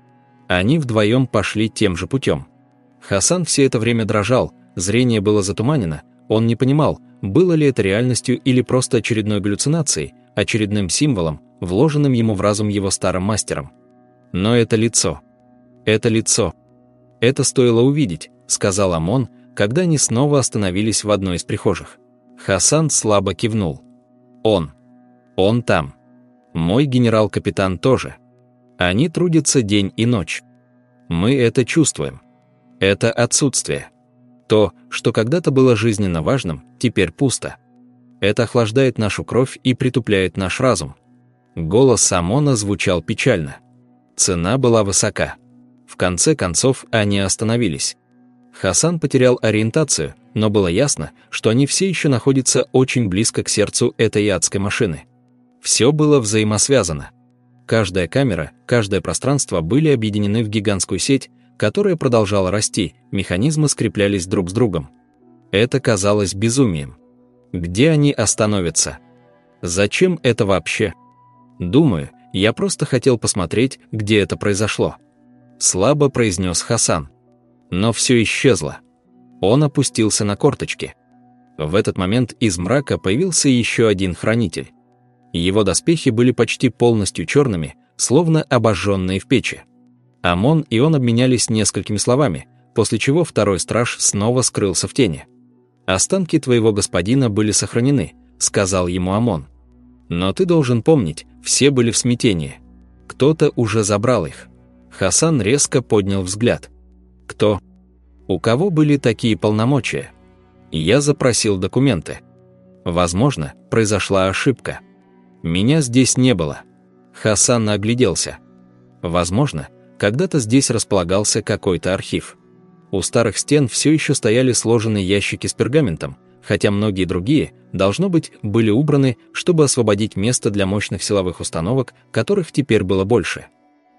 Они вдвоем пошли тем же путем. Хасан все это время дрожал, Зрение было затуманено, он не понимал, было ли это реальностью или просто очередной галлюцинацией, очередным символом, вложенным ему в разум его старым мастером. Но это лицо. Это лицо. Это стоило увидеть, сказал Амон, когда они снова остановились в одной из прихожих. Хасан слабо кивнул. Он. Он там. Мой генерал-капитан тоже. Они трудятся день и ночь. Мы это чувствуем. Это отсутствие. То, что когда-то было жизненно важным, теперь пусто. Это охлаждает нашу кровь и притупляет наш разум. Голос Самона звучал печально. Цена была высока. В конце концов, они остановились. Хасан потерял ориентацию, но было ясно, что они все еще находятся очень близко к сердцу этой адской машины. Все было взаимосвязано. Каждая камера, каждое пространство были объединены в гигантскую сеть, которая продолжала расти, механизмы скреплялись друг с другом. Это казалось безумием. Где они остановятся? Зачем это вообще? Думаю, я просто хотел посмотреть, где это произошло. Слабо произнес Хасан. Но все исчезло. Он опустился на корточки. В этот момент из мрака появился еще один хранитель. Его доспехи были почти полностью черными, словно обожженные в печи. Амон и он обменялись несколькими словами, после чего второй страж снова скрылся в тени. «Останки твоего господина были сохранены», — сказал ему Амон. «Но ты должен помнить, все были в смятении. Кто-то уже забрал их». Хасан резко поднял взгляд. «Кто? У кого были такие полномочия?» Я запросил документы. Возможно, произошла ошибка. Меня здесь не было. Хасан огляделся. Возможно, когда-то здесь располагался какой-то архив. У старых стен все еще стояли сложенные ящики с пергаментом, хотя многие другие, должно быть, были убраны, чтобы освободить место для мощных силовых установок, которых теперь было больше.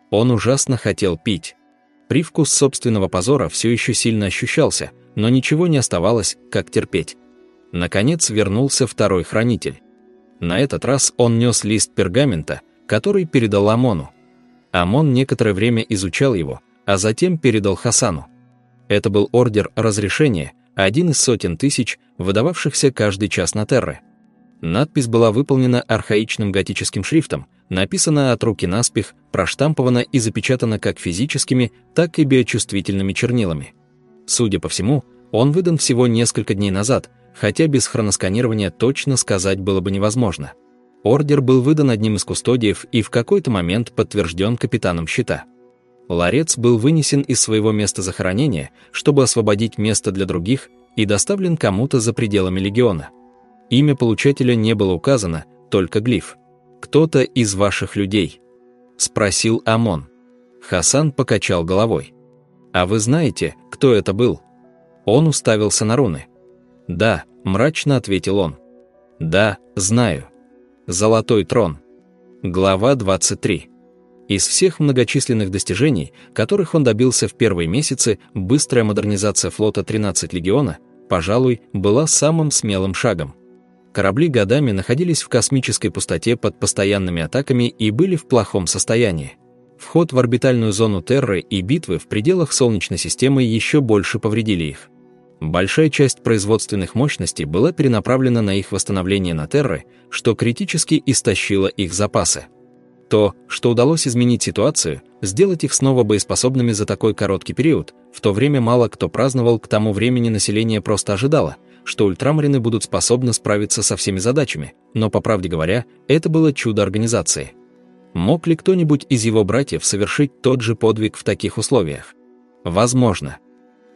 Он ужасно хотел пить. Привкус собственного позора все еще сильно ощущался, но ничего не оставалось, как терпеть. Наконец вернулся второй хранитель. На этот раз он нес лист пергамента, который передал Амону. Амон некоторое время изучал его, а затем передал Хасану. Это был ордер разрешения, один из сотен тысяч, выдававшихся каждый час на Терре. Надпись была выполнена архаичным готическим шрифтом, написана от руки наспех, проштампована и запечатана как физическими, так и биочувствительными чернилами. Судя по всему, он выдан всего несколько дней назад, хотя без хроносканирования точно сказать было бы невозможно. Ордер был выдан одним из кустодиев и в какой-то момент подтвержден капитаном щита. Ларец был вынесен из своего места захоронения, чтобы освободить место для других, и доставлен кому-то за пределами легиона. Имя получателя не было указано, только глиф. «Кто-то из ваших людей?» – спросил Амон. Хасан покачал головой. «А вы знаете, кто это был?» Он уставился на руны. «Да», – мрачно ответил он. «Да, знаю». Золотой трон. Глава 23. Из всех многочисленных достижений, которых он добился в первые месяцы, быстрая модернизация флота 13 легиона, пожалуй, была самым смелым шагом. Корабли годами находились в космической пустоте под постоянными атаками и были в плохом состоянии. Вход в орбитальную зону Терры и битвы в пределах Солнечной системы еще больше повредили их. Большая часть производственных мощностей была перенаправлена на их восстановление на Терры, что критически истощило их запасы. То, что удалось изменить ситуацию, сделать их снова боеспособными за такой короткий период, в то время мало кто праздновал, к тому времени население просто ожидало, что ультрамарины будут способны справиться со всеми задачами, но, по правде говоря, это было чудо организации. Мог ли кто-нибудь из его братьев совершить тот же подвиг в таких условиях? Возможно.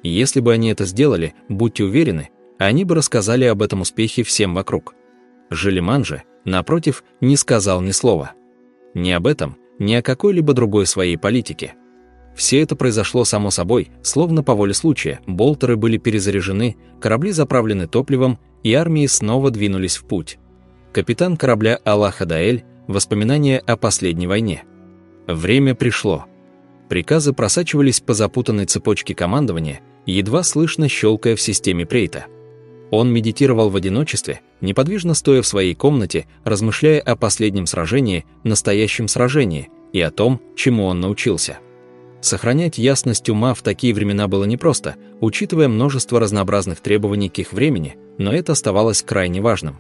Если бы они это сделали, будьте уверены, они бы рассказали об этом успехе всем вокруг. Желеман же, напротив, не сказал ни слова. Ни об этом, ни о какой-либо другой своей политике. Все это произошло само собой, словно по воле случая. Болтеры были перезаряжены, корабли заправлены топливом, и армии снова двинулись в путь. Капитан корабля Аллах Адаэль Воспоминания о последней войне. Время пришло. Приказы просачивались по запутанной цепочке командования, едва слышно щелкая в системе Прейта. Он медитировал в одиночестве, неподвижно стоя в своей комнате, размышляя о последнем сражении, настоящем сражении и о том, чему он научился. Сохранять ясность ума в такие времена было непросто, учитывая множество разнообразных требований к их времени, но это оставалось крайне важным.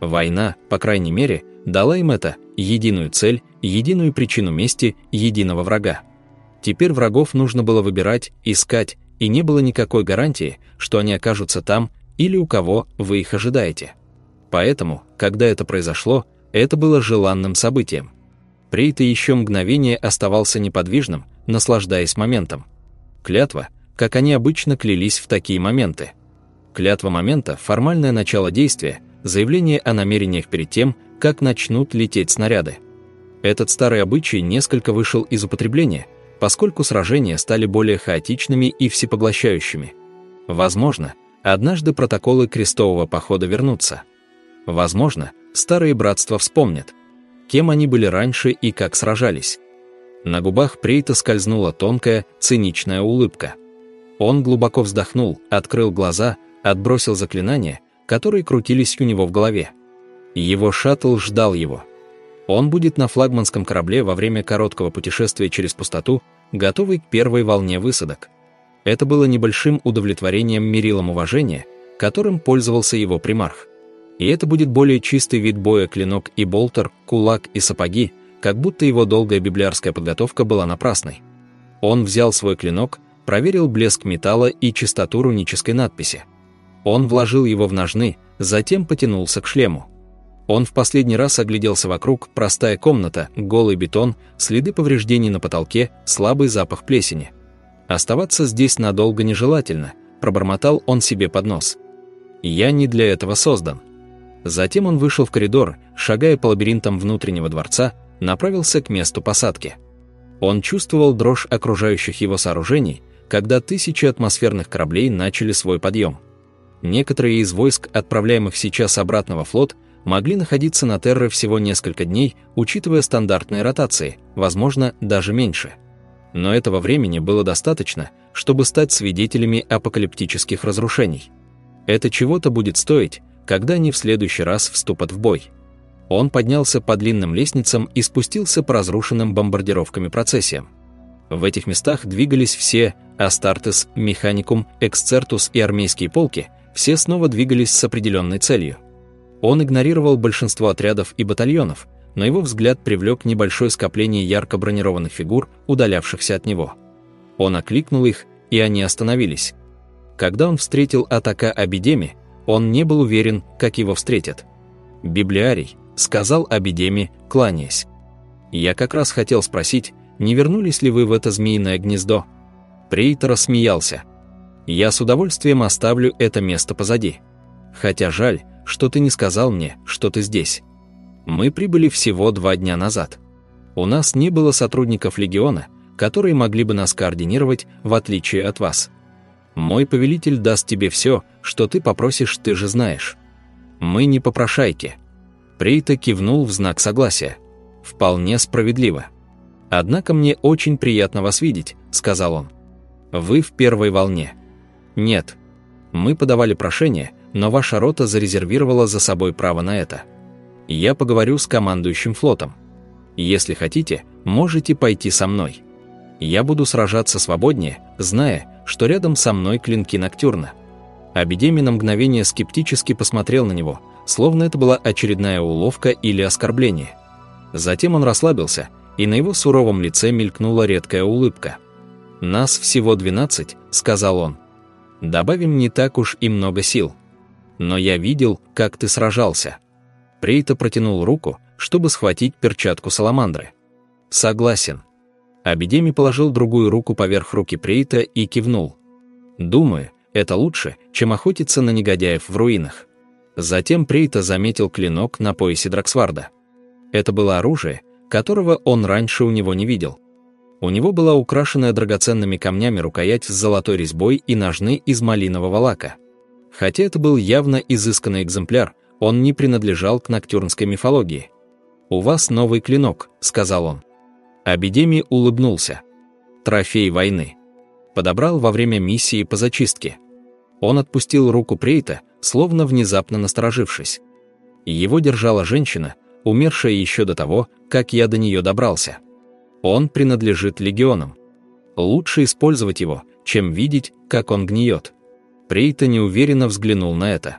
Война, по крайней мере, дала им это, единую цель, единую причину мести, единого врага. Теперь врагов нужно было выбирать, искать, и не было никакой гарантии, что они окажутся там или у кого вы их ожидаете. Поэтому, когда это произошло, это было желанным событием. Прейта еще мгновение оставался неподвижным, наслаждаясь моментом. Клятва, как они обычно клялись в такие моменты. Клятва момента – формальное начало действия, заявление о намерениях перед тем, как начнут лететь снаряды. Этот старый обычай несколько вышел из употребления, поскольку сражения стали более хаотичными и всепоглощающими. Возможно, однажды протоколы крестового похода вернутся. Возможно, старые братства вспомнят, кем они были раньше и как сражались. На губах Прейта скользнула тонкая, циничная улыбка. Он глубоко вздохнул, открыл глаза, отбросил заклинания, которые крутились у него в голове. Его шаттл ждал его. Он будет на флагманском корабле во время короткого путешествия через пустоту, готовый к первой волне высадок. Это было небольшим удовлетворением мерилом уважения, которым пользовался его примарх. И это будет более чистый вид боя клинок и болтер, кулак и сапоги, как будто его долгая библиарская подготовка была напрасной. Он взял свой клинок, проверил блеск металла и чистоту рунической надписи. Он вложил его в ножны, затем потянулся к шлему. Он в последний раз огляделся вокруг, простая комната, голый бетон, следы повреждений на потолке, слабый запах плесени. Оставаться здесь надолго нежелательно, пробормотал он себе под нос. Я не для этого создан. Затем он вышел в коридор, шагая по лабиринтам внутреннего дворца, направился к месту посадки. Он чувствовал дрожь окружающих его сооружений, когда тысячи атмосферных кораблей начали свой подъем. Некоторые из войск, отправляемых сейчас обратно во флот, могли находиться на Терре всего несколько дней, учитывая стандартные ротации, возможно, даже меньше. Но этого времени было достаточно, чтобы стать свидетелями апокалиптических разрушений. Это чего-то будет стоить, когда они в следующий раз вступят в бой. Он поднялся по длинным лестницам и спустился по разрушенным бомбардировками процессиям. В этих местах двигались все Астартес, Механикум, Эксцертус и армейские полки, все снова двигались с определенной целью. Он игнорировал большинство отрядов и батальонов, но его взгляд привлек небольшое скопление ярко бронированных фигур, удалявшихся от него. Он окликнул их, и они остановились. Когда он встретил атака Абидеми, он не был уверен, как его встретят. «Библиарий», — сказал Абидеми, кланяясь. «Я как раз хотел спросить, не вернулись ли вы в это змеиное гнездо?» Прейтор смеялся. «Я с удовольствием оставлю это место позади. Хотя жаль, что ты не сказал мне, что ты здесь. Мы прибыли всего два дня назад. У нас не было сотрудников легиона, которые могли бы нас координировать, в отличие от вас. Мой повелитель даст тебе все, что ты попросишь, ты же знаешь. Мы не попрошайки». Прейта кивнул в знак согласия. «Вполне справедливо. Однако мне очень приятно вас видеть», — сказал он. «Вы в первой волне». «Нет. Мы подавали прошение, но ваша рота зарезервировала за собой право на это. Я поговорю с командующим флотом. Если хотите, можете пойти со мной. Я буду сражаться свободнее, зная, что рядом со мной клинки Ноктюрна». Абидеми на мгновение скептически посмотрел на него, словно это была очередная уловка или оскорбление. Затем он расслабился, и на его суровом лице мелькнула редкая улыбка. «Нас всего двенадцать», — сказал он. «Добавим не так уж и много сил». Но я видел, как ты сражался. Прейта протянул руку, чтобы схватить перчатку саламандры. Согласен. Абидеми положил другую руку поверх руки Прейта и кивнул. Думаю, это лучше, чем охотиться на негодяев в руинах. Затем Прейта заметил клинок на поясе Драксварда. Это было оружие, которого он раньше у него не видел. У него была украшенная драгоценными камнями рукоять с золотой резьбой и ножны из малинового лака. Хотя это был явно изысканный экземпляр, он не принадлежал к ноктюрнской мифологии. «У вас новый клинок», — сказал он. Абидеми улыбнулся. «Трофей войны». Подобрал во время миссии по зачистке. Он отпустил руку Прейта, словно внезапно насторожившись. Его держала женщина, умершая еще до того, как я до нее добрался. Он принадлежит легионам. Лучше использовать его, чем видеть, как он гниет. Прейта неуверенно взглянул на это.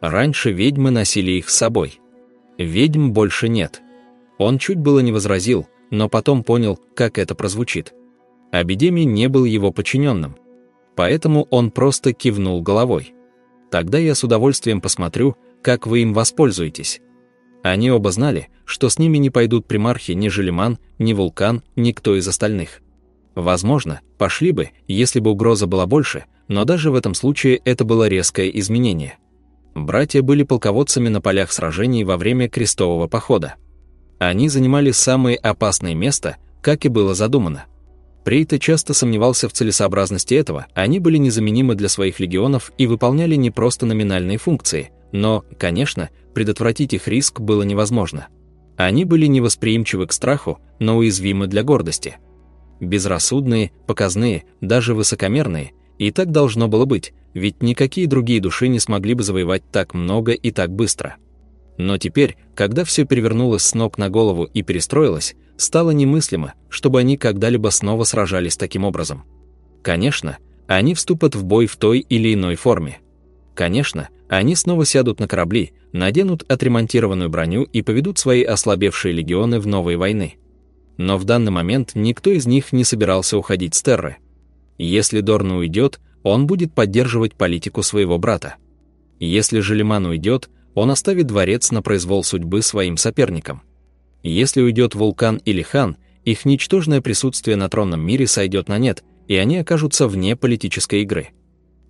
Раньше ведьмы носили их с собой. Ведьм больше нет. Он чуть было не возразил, но потом понял, как это прозвучит. Абидеми не был его подчиненным. Поэтому он просто кивнул головой. Тогда я с удовольствием посмотрю, как вы им воспользуетесь. Они оба знали, что с ними не пойдут примархи ни Желеман, ни Вулкан, никто из остальных. Возможно, пошли бы, если бы угроза была больше, но даже в этом случае это было резкое изменение. Братья были полководцами на полях сражений во время крестового похода. Они занимали самые опасные места, как и было задумано. Прейта часто сомневался в целесообразности этого, они были незаменимы для своих легионов и выполняли не просто номинальные функции, но, конечно, предотвратить их риск было невозможно. Они были невосприимчивы к страху, но уязвимы для гордости. Безрассудные, показные, даже высокомерные, и так должно было быть, ведь никакие другие души не смогли бы завоевать так много и так быстро. Но теперь, когда все перевернулось с ног на голову и перестроилось, стало немыслимо, чтобы они когда-либо снова сражались таким образом. Конечно, они вступят в бой в той или иной форме. Конечно, они снова сядут на корабли, наденут отремонтированную броню и поведут свои ослабевшие легионы в новые войны. Но в данный момент никто из них не собирался уходить с Терры. Если Дорн уйдет, он будет поддерживать политику своего брата. Если Желеман уйдет, он оставит дворец на произвол судьбы своим соперникам. Если уйдет Вулкан или Хан, их ничтожное присутствие на тронном мире сойдет на нет, и они окажутся вне политической игры.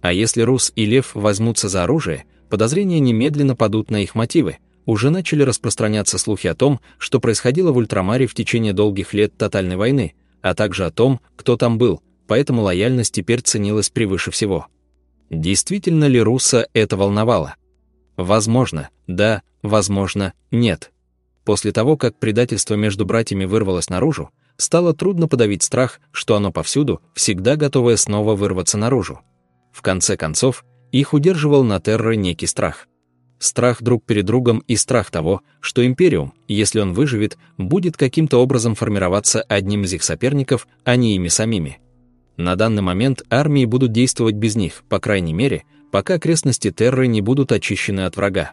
А если Рус и Лев возьмутся за оружие, подозрения немедленно падут на их мотивы. Уже начали распространяться слухи о том, что происходило в Ультрамаре в течение долгих лет тотальной войны, а также о том, кто там был, поэтому лояльность теперь ценилась превыше всего. Действительно ли Руса это волновало? Возможно, да, возможно, нет. После того, как предательство между братьями вырвалось наружу, стало трудно подавить страх, что оно повсюду, всегда готовое снова вырваться наружу. В конце концов, их удерживал на Терре некий страх. Страх друг перед другом и страх того, что Империум, если он выживет, будет каким-то образом формироваться одним из их соперников, а не ими самими. На данный момент армии будут действовать без них, по крайней мере, пока окрестности Терры не будут очищены от врага.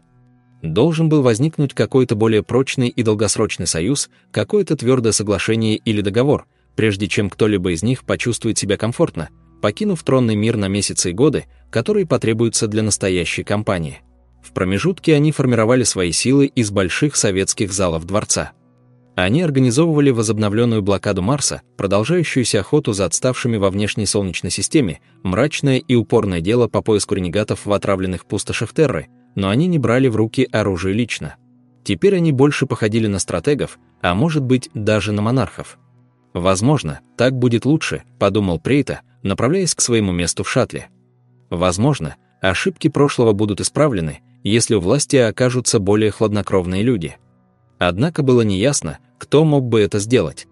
Должен был возникнуть какой-то более прочный и долгосрочный союз, какое-то твердое соглашение или договор, прежде чем кто-либо из них почувствует себя комфортно, покинув тронный мир на месяцы и годы, которые потребуются для настоящей кампании. В промежутке они формировали свои силы из больших советских залов дворца. Они организовывали возобновленную блокаду Марса, продолжающуюся охоту за отставшими во внешней Солнечной системе, мрачное и упорное дело по поиску ренегатов в отравленных пустошах Терры, но они не брали в руки оружие лично. Теперь они больше походили на стратегов, а может быть даже на монархов. «Возможно, так будет лучше», — подумал Прейта, направляясь к своему месту в шаттле. Возможно, ошибки прошлого будут исправлены, если у власти окажутся более хладнокровные люди. Однако было неясно, кто мог бы это сделать.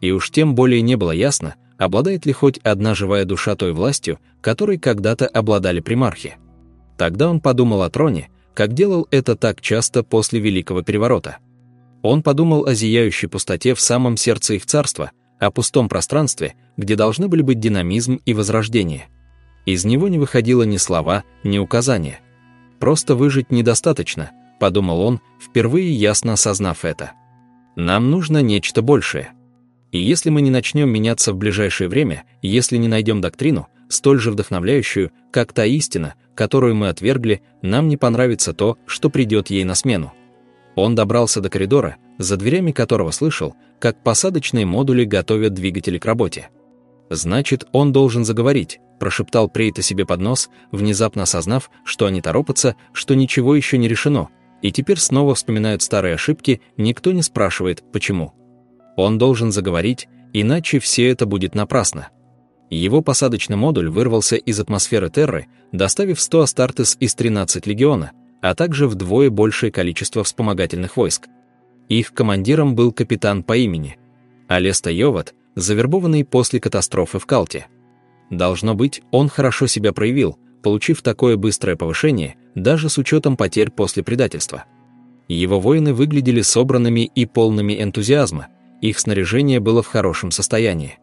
И уж тем более не было ясно, обладает ли хоть одна живая душа той властью, которой когда-то обладали примархи. Тогда он подумал о троне, как делал это так часто после Великого Переворота. Он подумал о зияющей пустоте в самом сердце их царства, о пустом пространстве, где должны были быть динамизм и возрождение. Из него не выходило ни слова, ни указания. Просто выжить недостаточно, подумал он, впервые ясно осознав это. Нам нужно нечто большее. И если мы не начнем меняться в ближайшее время, если не найдем доктрину, столь же вдохновляющую, как та истина, которую мы отвергли, нам не понравится то, что придет ей на смену. Он добрался до коридора, за дверями которого слышал, как посадочные модули готовят двигатели к работе. «Значит, он должен заговорить», – прошептал Прейта себе под нос, внезапно осознав, что они торопятся, что ничего еще не решено, и теперь снова вспоминают старые ошибки, никто не спрашивает, почему. Он должен заговорить, иначе все это будет напрасно. Его посадочный модуль вырвался из атмосферы Терры, доставив 100 Астартес из 13 легиона, а также вдвое большее количество вспомогательных войск. Их командиром был капитан по имени Алеста Йоват, завербованный после катастрофы в Калте. Должно быть, он хорошо себя проявил, получив такое быстрое повышение, даже с учетом потерь после предательства. Его воины выглядели собранными и полными энтузиазма, их снаряжение было в хорошем состоянии.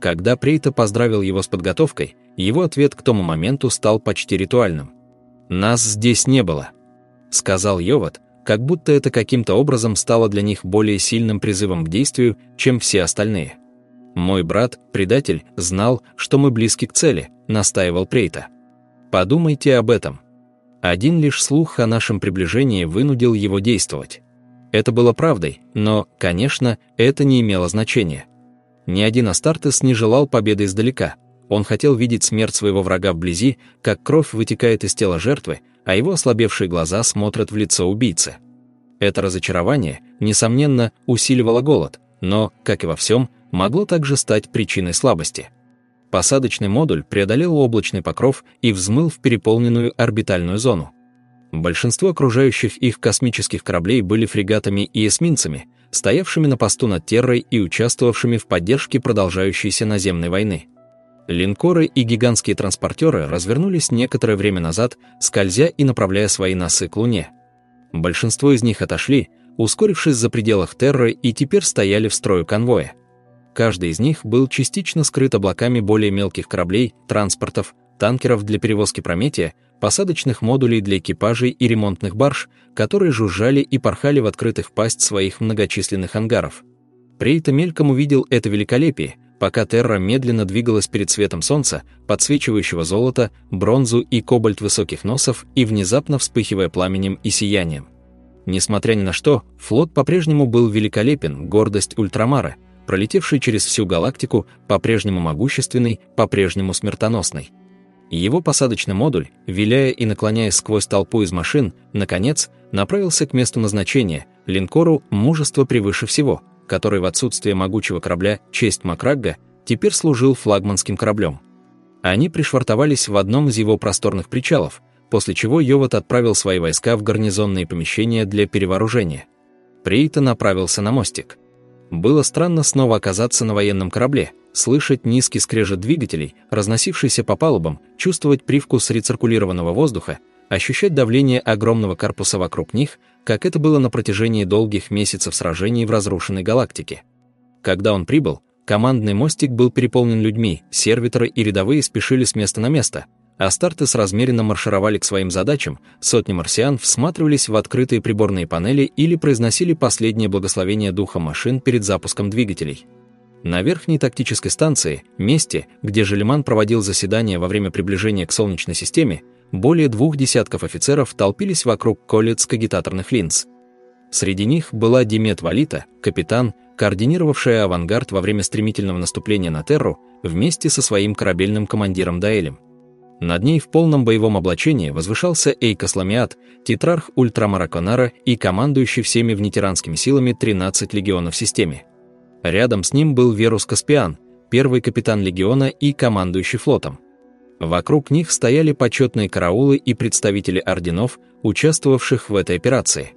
Когда Прейта поздравил его с подготовкой, его ответ к тому моменту стал почти ритуальным. «Нас здесь не было», — сказал Йоват, как будто это каким-то образом стало для них более сильным призывом к действию, чем все остальные. «Мой брат, предатель, знал, что мы близки к цели», — настаивал Прейта. «Подумайте об этом». Один лишь слух о нашем приближении вынудил его действовать. Это было правдой, но, конечно, это не имело значения. Ни один Астартес не желал победы издалека. Он хотел видеть смерть своего врага вблизи, как кровь вытекает из тела жертвы, а его ослабевшие глаза смотрят в лицо убийцы. Это разочарование, несомненно, усиливало голод, но, как и во всем, могло также стать причиной слабости. Посадочный модуль преодолел облачный покров и взмыл в переполненную орбитальную зону. Большинство окружающих их космических кораблей были фрегатами и эсминцами, стоявшими на посту над Террой и участвовавшими в поддержке продолжающейся наземной войны. Линкоры и гигантские транспортеры развернулись некоторое время назад, скользя и направляя свои носы к Луне. Большинство из них отошли, ускорившись за пределах Терры и теперь стояли в строю конвоя. Каждый из них был частично скрыт облаками более мелких кораблей, транспортов, танкеров для перевозки Прометия, посадочных модулей для экипажей и ремонтных барж, которые жужжали и порхали в открытых пасть своих многочисленных ангаров. Прейта мельком увидел это великолепие, пока Терра медленно двигалась перед светом солнца, подсвечивающего золото, бронзу и кобальт высоких носов и внезапно вспыхивая пламенем и сиянием. Несмотря ни на что, флот по-прежнему был великолепен, гордость Ультрамара, пролетевший через всю галактику, по-прежнему могущественный, по-прежнему смертоносный. Его посадочный модуль, виляя и наклоняясь сквозь толпу из машин, наконец, направился к месту назначения, линкору «Мужество превыше всего», который в отсутствие могучего корабля «Честь Макрагга» теперь служил флагманским кораблем. Они пришвартовались в одном из его просторных причалов, после чего Йоват отправил свои войска в гарнизонные помещения для перевооружения. Прейта направился на мостик. Было странно снова оказаться на военном корабле, слышать низкий скрежет двигателей, разносившийся по палубам, чувствовать привкус рециркулированного воздуха, ощущать давление огромного корпуса вокруг них, как это было на протяжении долгих месяцев сражений в разрушенной галактике. Когда он прибыл, командный мостик был переполнен людьми, сервиторы и рядовые спешили с места на место, а старты с размеренно маршировали к своим задачам, сотни марсиан всматривались в открытые приборные панели или произносили последнее благословение духа машин перед запуском двигателей. На верхней тактической станции, месте, где Жиллиман проводил заседание во время приближения к Солнечной системе, более двух десятков офицеров толпились вокруг колец кагитаторных линз. Среди них была Димет Валита, капитан, координировавшая авангард во время стремительного наступления на Терру вместе со своим корабельным командиром Даэлем. Над ней в полном боевом облачении возвышался Эйкос Ламиат, тетрарх Ультрамара Конора и командующий всеми внетерранскими силами 13 легионов в системе. Рядом с ним был Верус Каспиан, первый капитан легиона и командующий флотом. Вокруг них стояли почетные караулы и представители орденов, участвовавших в этой операции.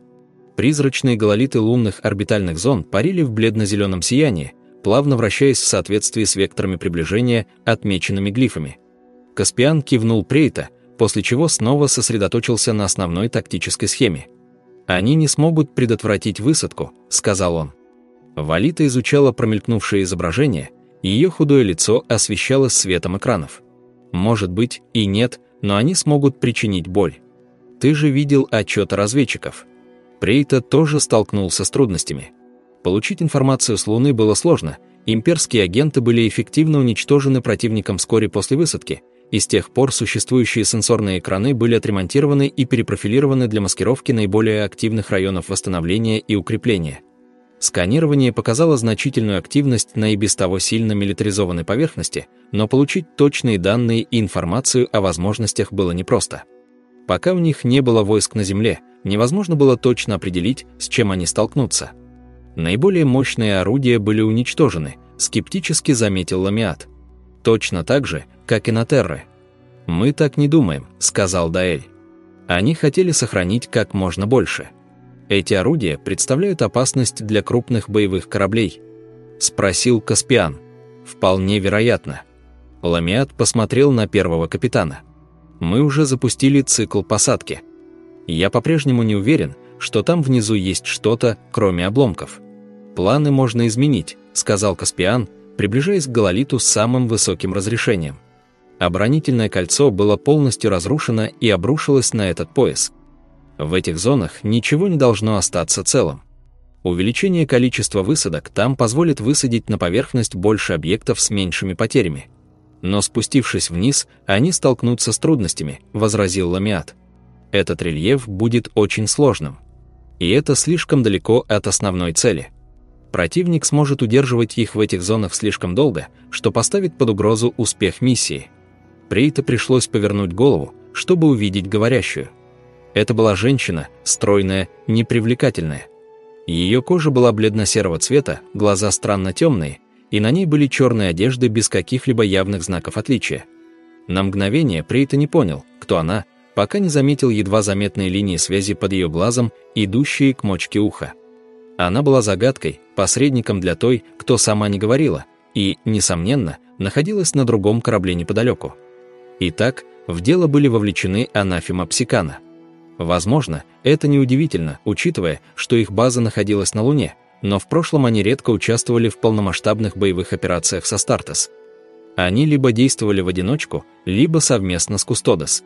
Призрачные гололиты лунных орбитальных зон парили в бледно-зеленом сиянии, плавно вращаясь в соответствии с векторами приближения, отмеченными глифами. Каспиан кивнул Прейта, после чего снова сосредоточился на основной тактической схеме. «Они не смогут предотвратить высадку», — сказал он. Валита изучала промелькнувшее изображение, ее худое лицо освещалось светом экранов. Может быть и нет, но они смогут причинить боль. Ты же видел отчет разведчиков. Прейта тоже столкнулся с трудностями. Получить информацию с Луны было сложно, имперские агенты были эффективно уничтожены противником вскоре после высадки, и с тех пор существующие сенсорные экраны были отремонтированы и перепрофилированы для маскировки наиболее активных районов восстановления и укрепления. Сканирование показало значительную активность на и без того сильно милитаризованной поверхности, но получить точные данные и информацию о возможностях было непросто. Пока у них не было войск на земле, невозможно было точно определить, с чем они столкнутся. Наиболее мощные орудия были уничтожены, скептически заметил Ламиат. Точно так же, как и на Терре. «Мы так не думаем», — сказал Даэль. Они хотели сохранить как можно больше. Эти орудия представляют опасность для крупных боевых кораблей? Спросил Каспиан. Вполне вероятно. Ламиат посмотрел на первого капитана. Мы уже запустили цикл посадки. Я по-прежнему не уверен, что там внизу есть что-то, кроме обломков. Планы можно изменить, сказал Каспиан, приближаясь к гололиту с самым высоким разрешением. Оборонительное кольцо было полностью разрушено и обрушилось на этот пояс. В этих зонах ничего не должно остаться целым. Увеличение количества высадок там позволит высадить на поверхность больше объектов с меньшими потерями. Но спустившись вниз, они столкнутся с трудностями, возразил Ламиат. Этот рельеф будет очень сложным. И это слишком далеко от основной цели. Противник сможет удерживать их в этих зонах слишком долго, что поставит под угрозу успех миссии. Прейта пришлось повернуть голову, чтобы увидеть говорящую. Это была женщина, стройная, непривлекательная. Ее кожа была бледно-серого цвета, глаза странно темные, и на ней были черные одежды без каких-либо явных знаков отличия. На мгновение Прейта не понял, кто она, пока не заметил едва заметные линии связи под ее глазом, идущие к мочке уха. Она была загадкой, посредником для той, кто сама не говорила, и, несомненно, находилась на другом корабле неподалеку. Итак, в дело были вовлечены анафема Псикана – Возможно, это неудивительно, учитывая, что их база находилась на Луне, но в прошлом они редко участвовали в полномасштабных боевых операциях со Стартес. Они либо действовали в одиночку, либо совместно с Кустодос.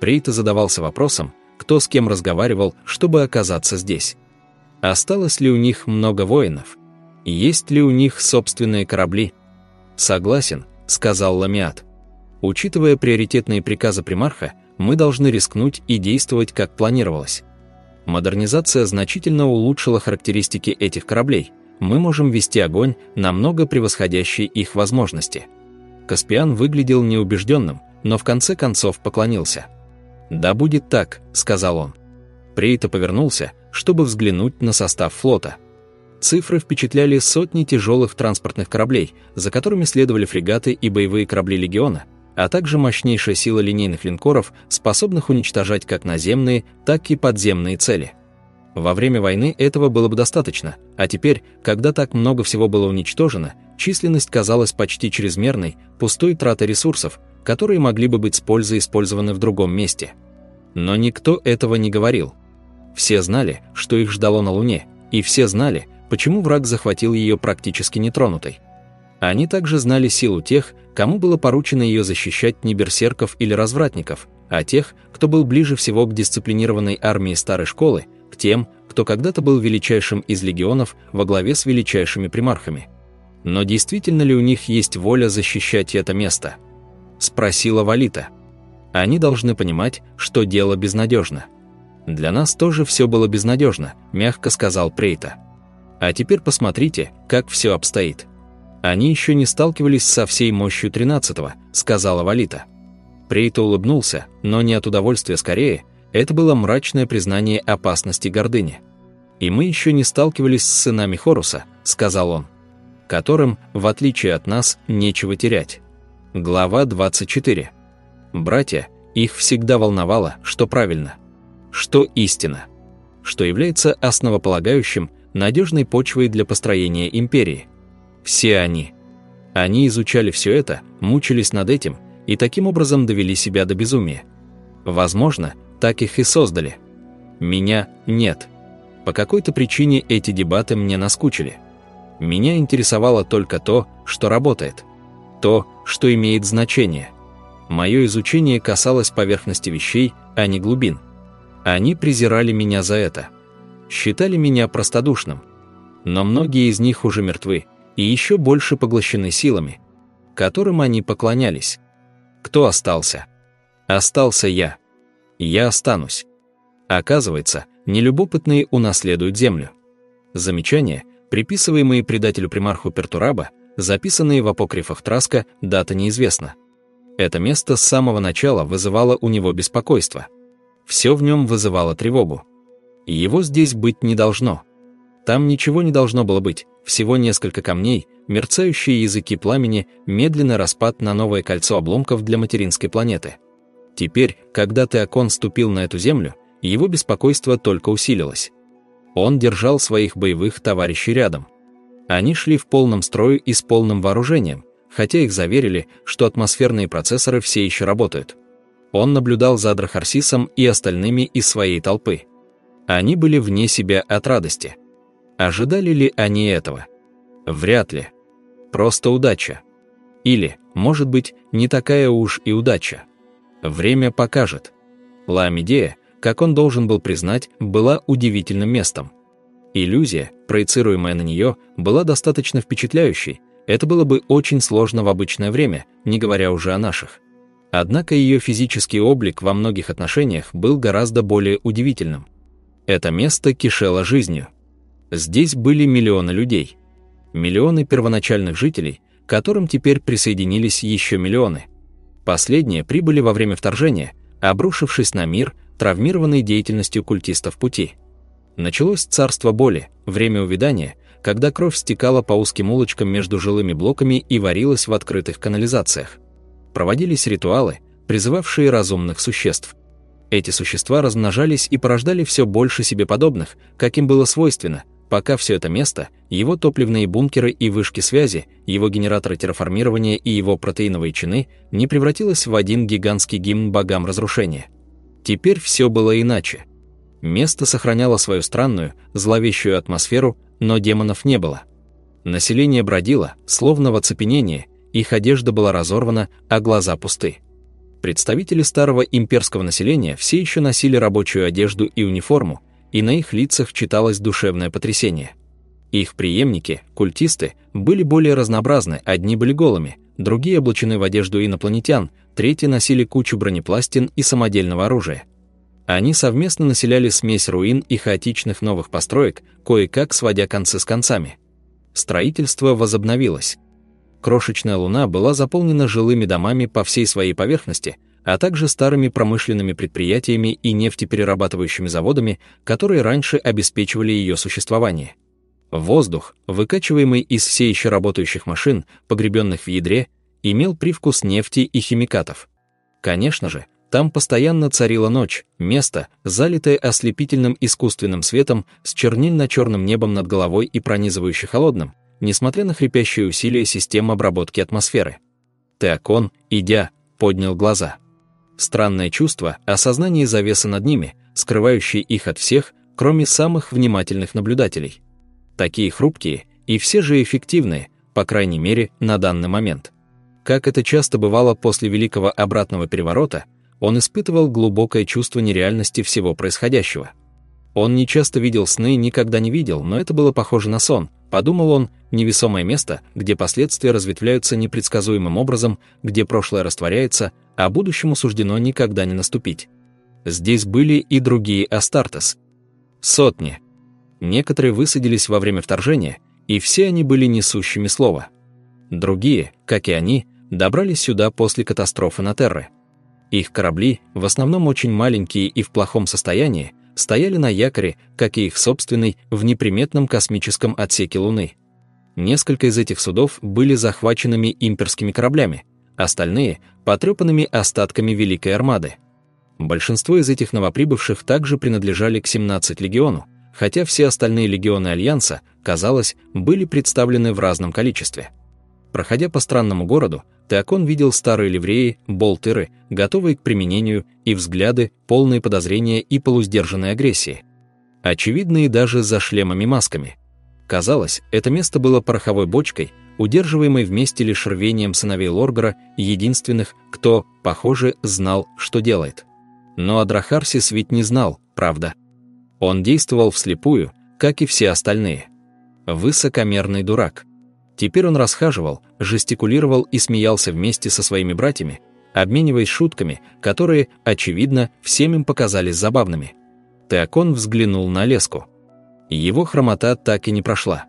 Прейта задавался вопросом, кто с кем разговаривал, чтобы оказаться здесь. Осталось ли у них много воинов? Есть ли у них собственные корабли? «Согласен», — сказал Ламиат. Учитывая приоритетные приказы примарха, мы должны рискнуть и действовать, как планировалось. Модернизация значительно улучшила характеристики этих кораблей. Мы можем вести огонь, намного превосходящий их возможности. Каспиан выглядел неубежденным, но в конце концов поклонился. «Да будет так», — сказал он. Прейто повернулся, чтобы взглянуть на состав флота. Цифры впечатляли сотни тяжелых транспортных кораблей, за которыми следовали фрегаты и боевые корабли Легиона, а также мощнейшая сила линейных линкоров, способных уничтожать как наземные, так и подземные цели. Во время войны этого было бы достаточно, а теперь, когда так много всего было уничтожено, численность казалась почти чрезмерной, пустой тратой ресурсов, которые могли бы быть с пользой использованы в другом месте. Но никто этого не говорил. Все знали, что их ждало на Луне, и все знали, почему враг захватил ее практически нетронутой. Они также знали силу тех, кому было поручено ее защищать не берсерков или развратников, а тех, кто был ближе всего к дисциплинированной армии старой школы, к тем, кто когда-то был величайшим из легионов во главе с величайшими примархами. Но действительно ли у них есть воля защищать это место? Спросила Валита. Они должны понимать, что дело безнадежно. Для нас тоже все было безнадежно, мягко сказал Прейта. А теперь посмотрите, как все обстоит. Они еще не сталкивались со всей мощью тринадцатого, сказала Валита. Прейто улыбнулся, но не от удовольствия скорее, это было мрачное признание опасности гордыни. «И мы еще не сталкивались с сынами Хоруса», — сказал он, «которым, в отличие от нас, нечего терять». Глава 24. Братья, их всегда волновало, что правильно, что истина, что является основополагающим, надежной почвой для построения империи — все они. Они изучали все это, мучились над этим и таким образом довели себя до безумия. Возможно, так их и создали. Меня нет. По какой-то причине эти дебаты мне наскучили. Меня интересовало только то, что работает. То, что имеет значение. Мое изучение касалось поверхности вещей, а не глубин. Они презирали меня за это. Считали меня простодушным. Но многие из них уже мертвы, и еще больше поглощены силами, которым они поклонялись. кто остался? Остался я. Я останусь. Оказывается, нелюбопытные унаследуют землю. Замечания, приписываемые предателю-примарху Пертураба, записанные в апокрифах Траска, дата неизвестна. Это место с самого начала вызывало у него беспокойство. Все в нем вызывало тревогу. Его здесь быть не должно. Там ничего не должно было быть, всего несколько камней, мерцающие языки пламени, медленный распад на новое кольцо обломков для материнской планеты. Теперь, когда Теокон ступил на эту землю, его беспокойство только усилилось. Он держал своих боевых товарищей рядом. Они шли в полном строю и с полным вооружением, хотя их заверили, что атмосферные процессоры все еще работают. Он наблюдал за Адрахарсисом и остальными из своей толпы. Они были вне себя от радости. Ожидали ли они этого? Вряд ли. Просто удача. Или, может быть, не такая уж и удача. Время покажет. Ла-Медея, как он должен был признать, была удивительным местом. Иллюзия, проецируемая на нее, была достаточно впечатляющей, это было бы очень сложно в обычное время, не говоря уже о наших. Однако ее физический облик во многих отношениях был гораздо более удивительным. Это место кишело жизнью. Здесь были миллионы людей. Миллионы первоначальных жителей, к которым теперь присоединились еще миллионы. Последние прибыли во время вторжения, обрушившись на мир, травмированный деятельностью культистов пути. Началось царство боли, время увядания, когда кровь стекала по узким улочкам между жилыми блоками и варилась в открытых канализациях. Проводились ритуалы, призывавшие разумных существ. Эти существа размножались и порождали все больше себе подобных, как им было свойственно, пока все это место, его топливные бункеры и вышки связи, его генераторы терраформирования и его протеиновые чины не превратилось в один гигантский гимн богам разрушения. Теперь все было иначе. Место сохраняло свою странную, зловещую атмосферу, но демонов не было. Население бродило, словно в оцепенении, их одежда была разорвана, а глаза пусты. Представители старого имперского населения все еще носили рабочую одежду и униформу, и на их лицах читалось душевное потрясение. Их преемники, культисты, были более разнообразны, одни были голыми, другие облачены в одежду инопланетян, третьи носили кучу бронепластин и самодельного оружия. Они совместно населяли смесь руин и хаотичных новых построек, кое-как сводя концы с концами. Строительство возобновилось. Крошечная луна была заполнена жилыми домами по всей своей поверхности – а также старыми промышленными предприятиями и нефтеперерабатывающими заводами, которые раньше обеспечивали ее существование. Воздух, выкачиваемый из все еще работающих машин, погребенных в ядре, имел привкус нефти и химикатов. Конечно же, там постоянно царила ночь, место, залитое ослепительным искусственным светом с чернильно-черным небом над головой и пронизывающе холодным, несмотря на хрипящие усилия систем обработки атмосферы. Теокон, идя, поднял глаза. Странное чувство, осознание завесы над ними, скрывающее их от всех, кроме самых внимательных наблюдателей. Такие хрупкие и все же эффективные, по крайней мере, на данный момент. Как это часто бывало после Великого обратного переворота, он испытывал глубокое чувство нереальности всего происходящего. Он не часто видел сны, никогда не видел, но это было похоже на сон, подумал он, невесомое место, где последствия разветвляются непредсказуемым образом, где прошлое растворяется, а будущему суждено никогда не наступить. Здесь были и другие Астартес. Сотни. Некоторые высадились во время вторжения, и все они были несущими слова. Другие, как и они, добрались сюда после катастрофы на Терре. Их корабли, в основном очень маленькие и в плохом состоянии, стояли на якоре, как и их собственный, в неприметном космическом отсеке Луны. Несколько из этих судов были захваченными имперскими кораблями, остальные — потрепанными остатками Великой Армады. Большинство из этих новоприбывших также принадлежали к 17 легиону, хотя все остальные легионы Альянса, казалось, были представлены в разном количестве. Проходя по странному городу, Теокон видел старые ливреи, болтеры, готовые к применению, и взгляды, полные подозрения и полусдержанной агрессии. Очевидные даже за шлемами-масками. Казалось, это место было пороховой бочкой, удерживаемый вместе лишь рвением сыновей Лоргара, единственных, кто, похоже, знал, что делает. Но Адрахарсис ведь не знал, правда. Он действовал вслепую, как и все остальные. Высокомерный дурак. Теперь он расхаживал, жестикулировал и смеялся вместе со своими братьями, обмениваясь шутками, которые, очевидно, всем им показались забавными. Теокон взглянул на леску. Его хромота так и не прошла.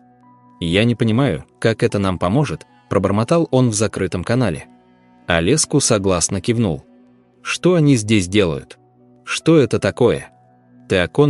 «Я не понимаю, как это нам поможет», – пробормотал он в закрытом канале. А леску согласно кивнул. «Что они здесь делают? Что это такое?» Теокон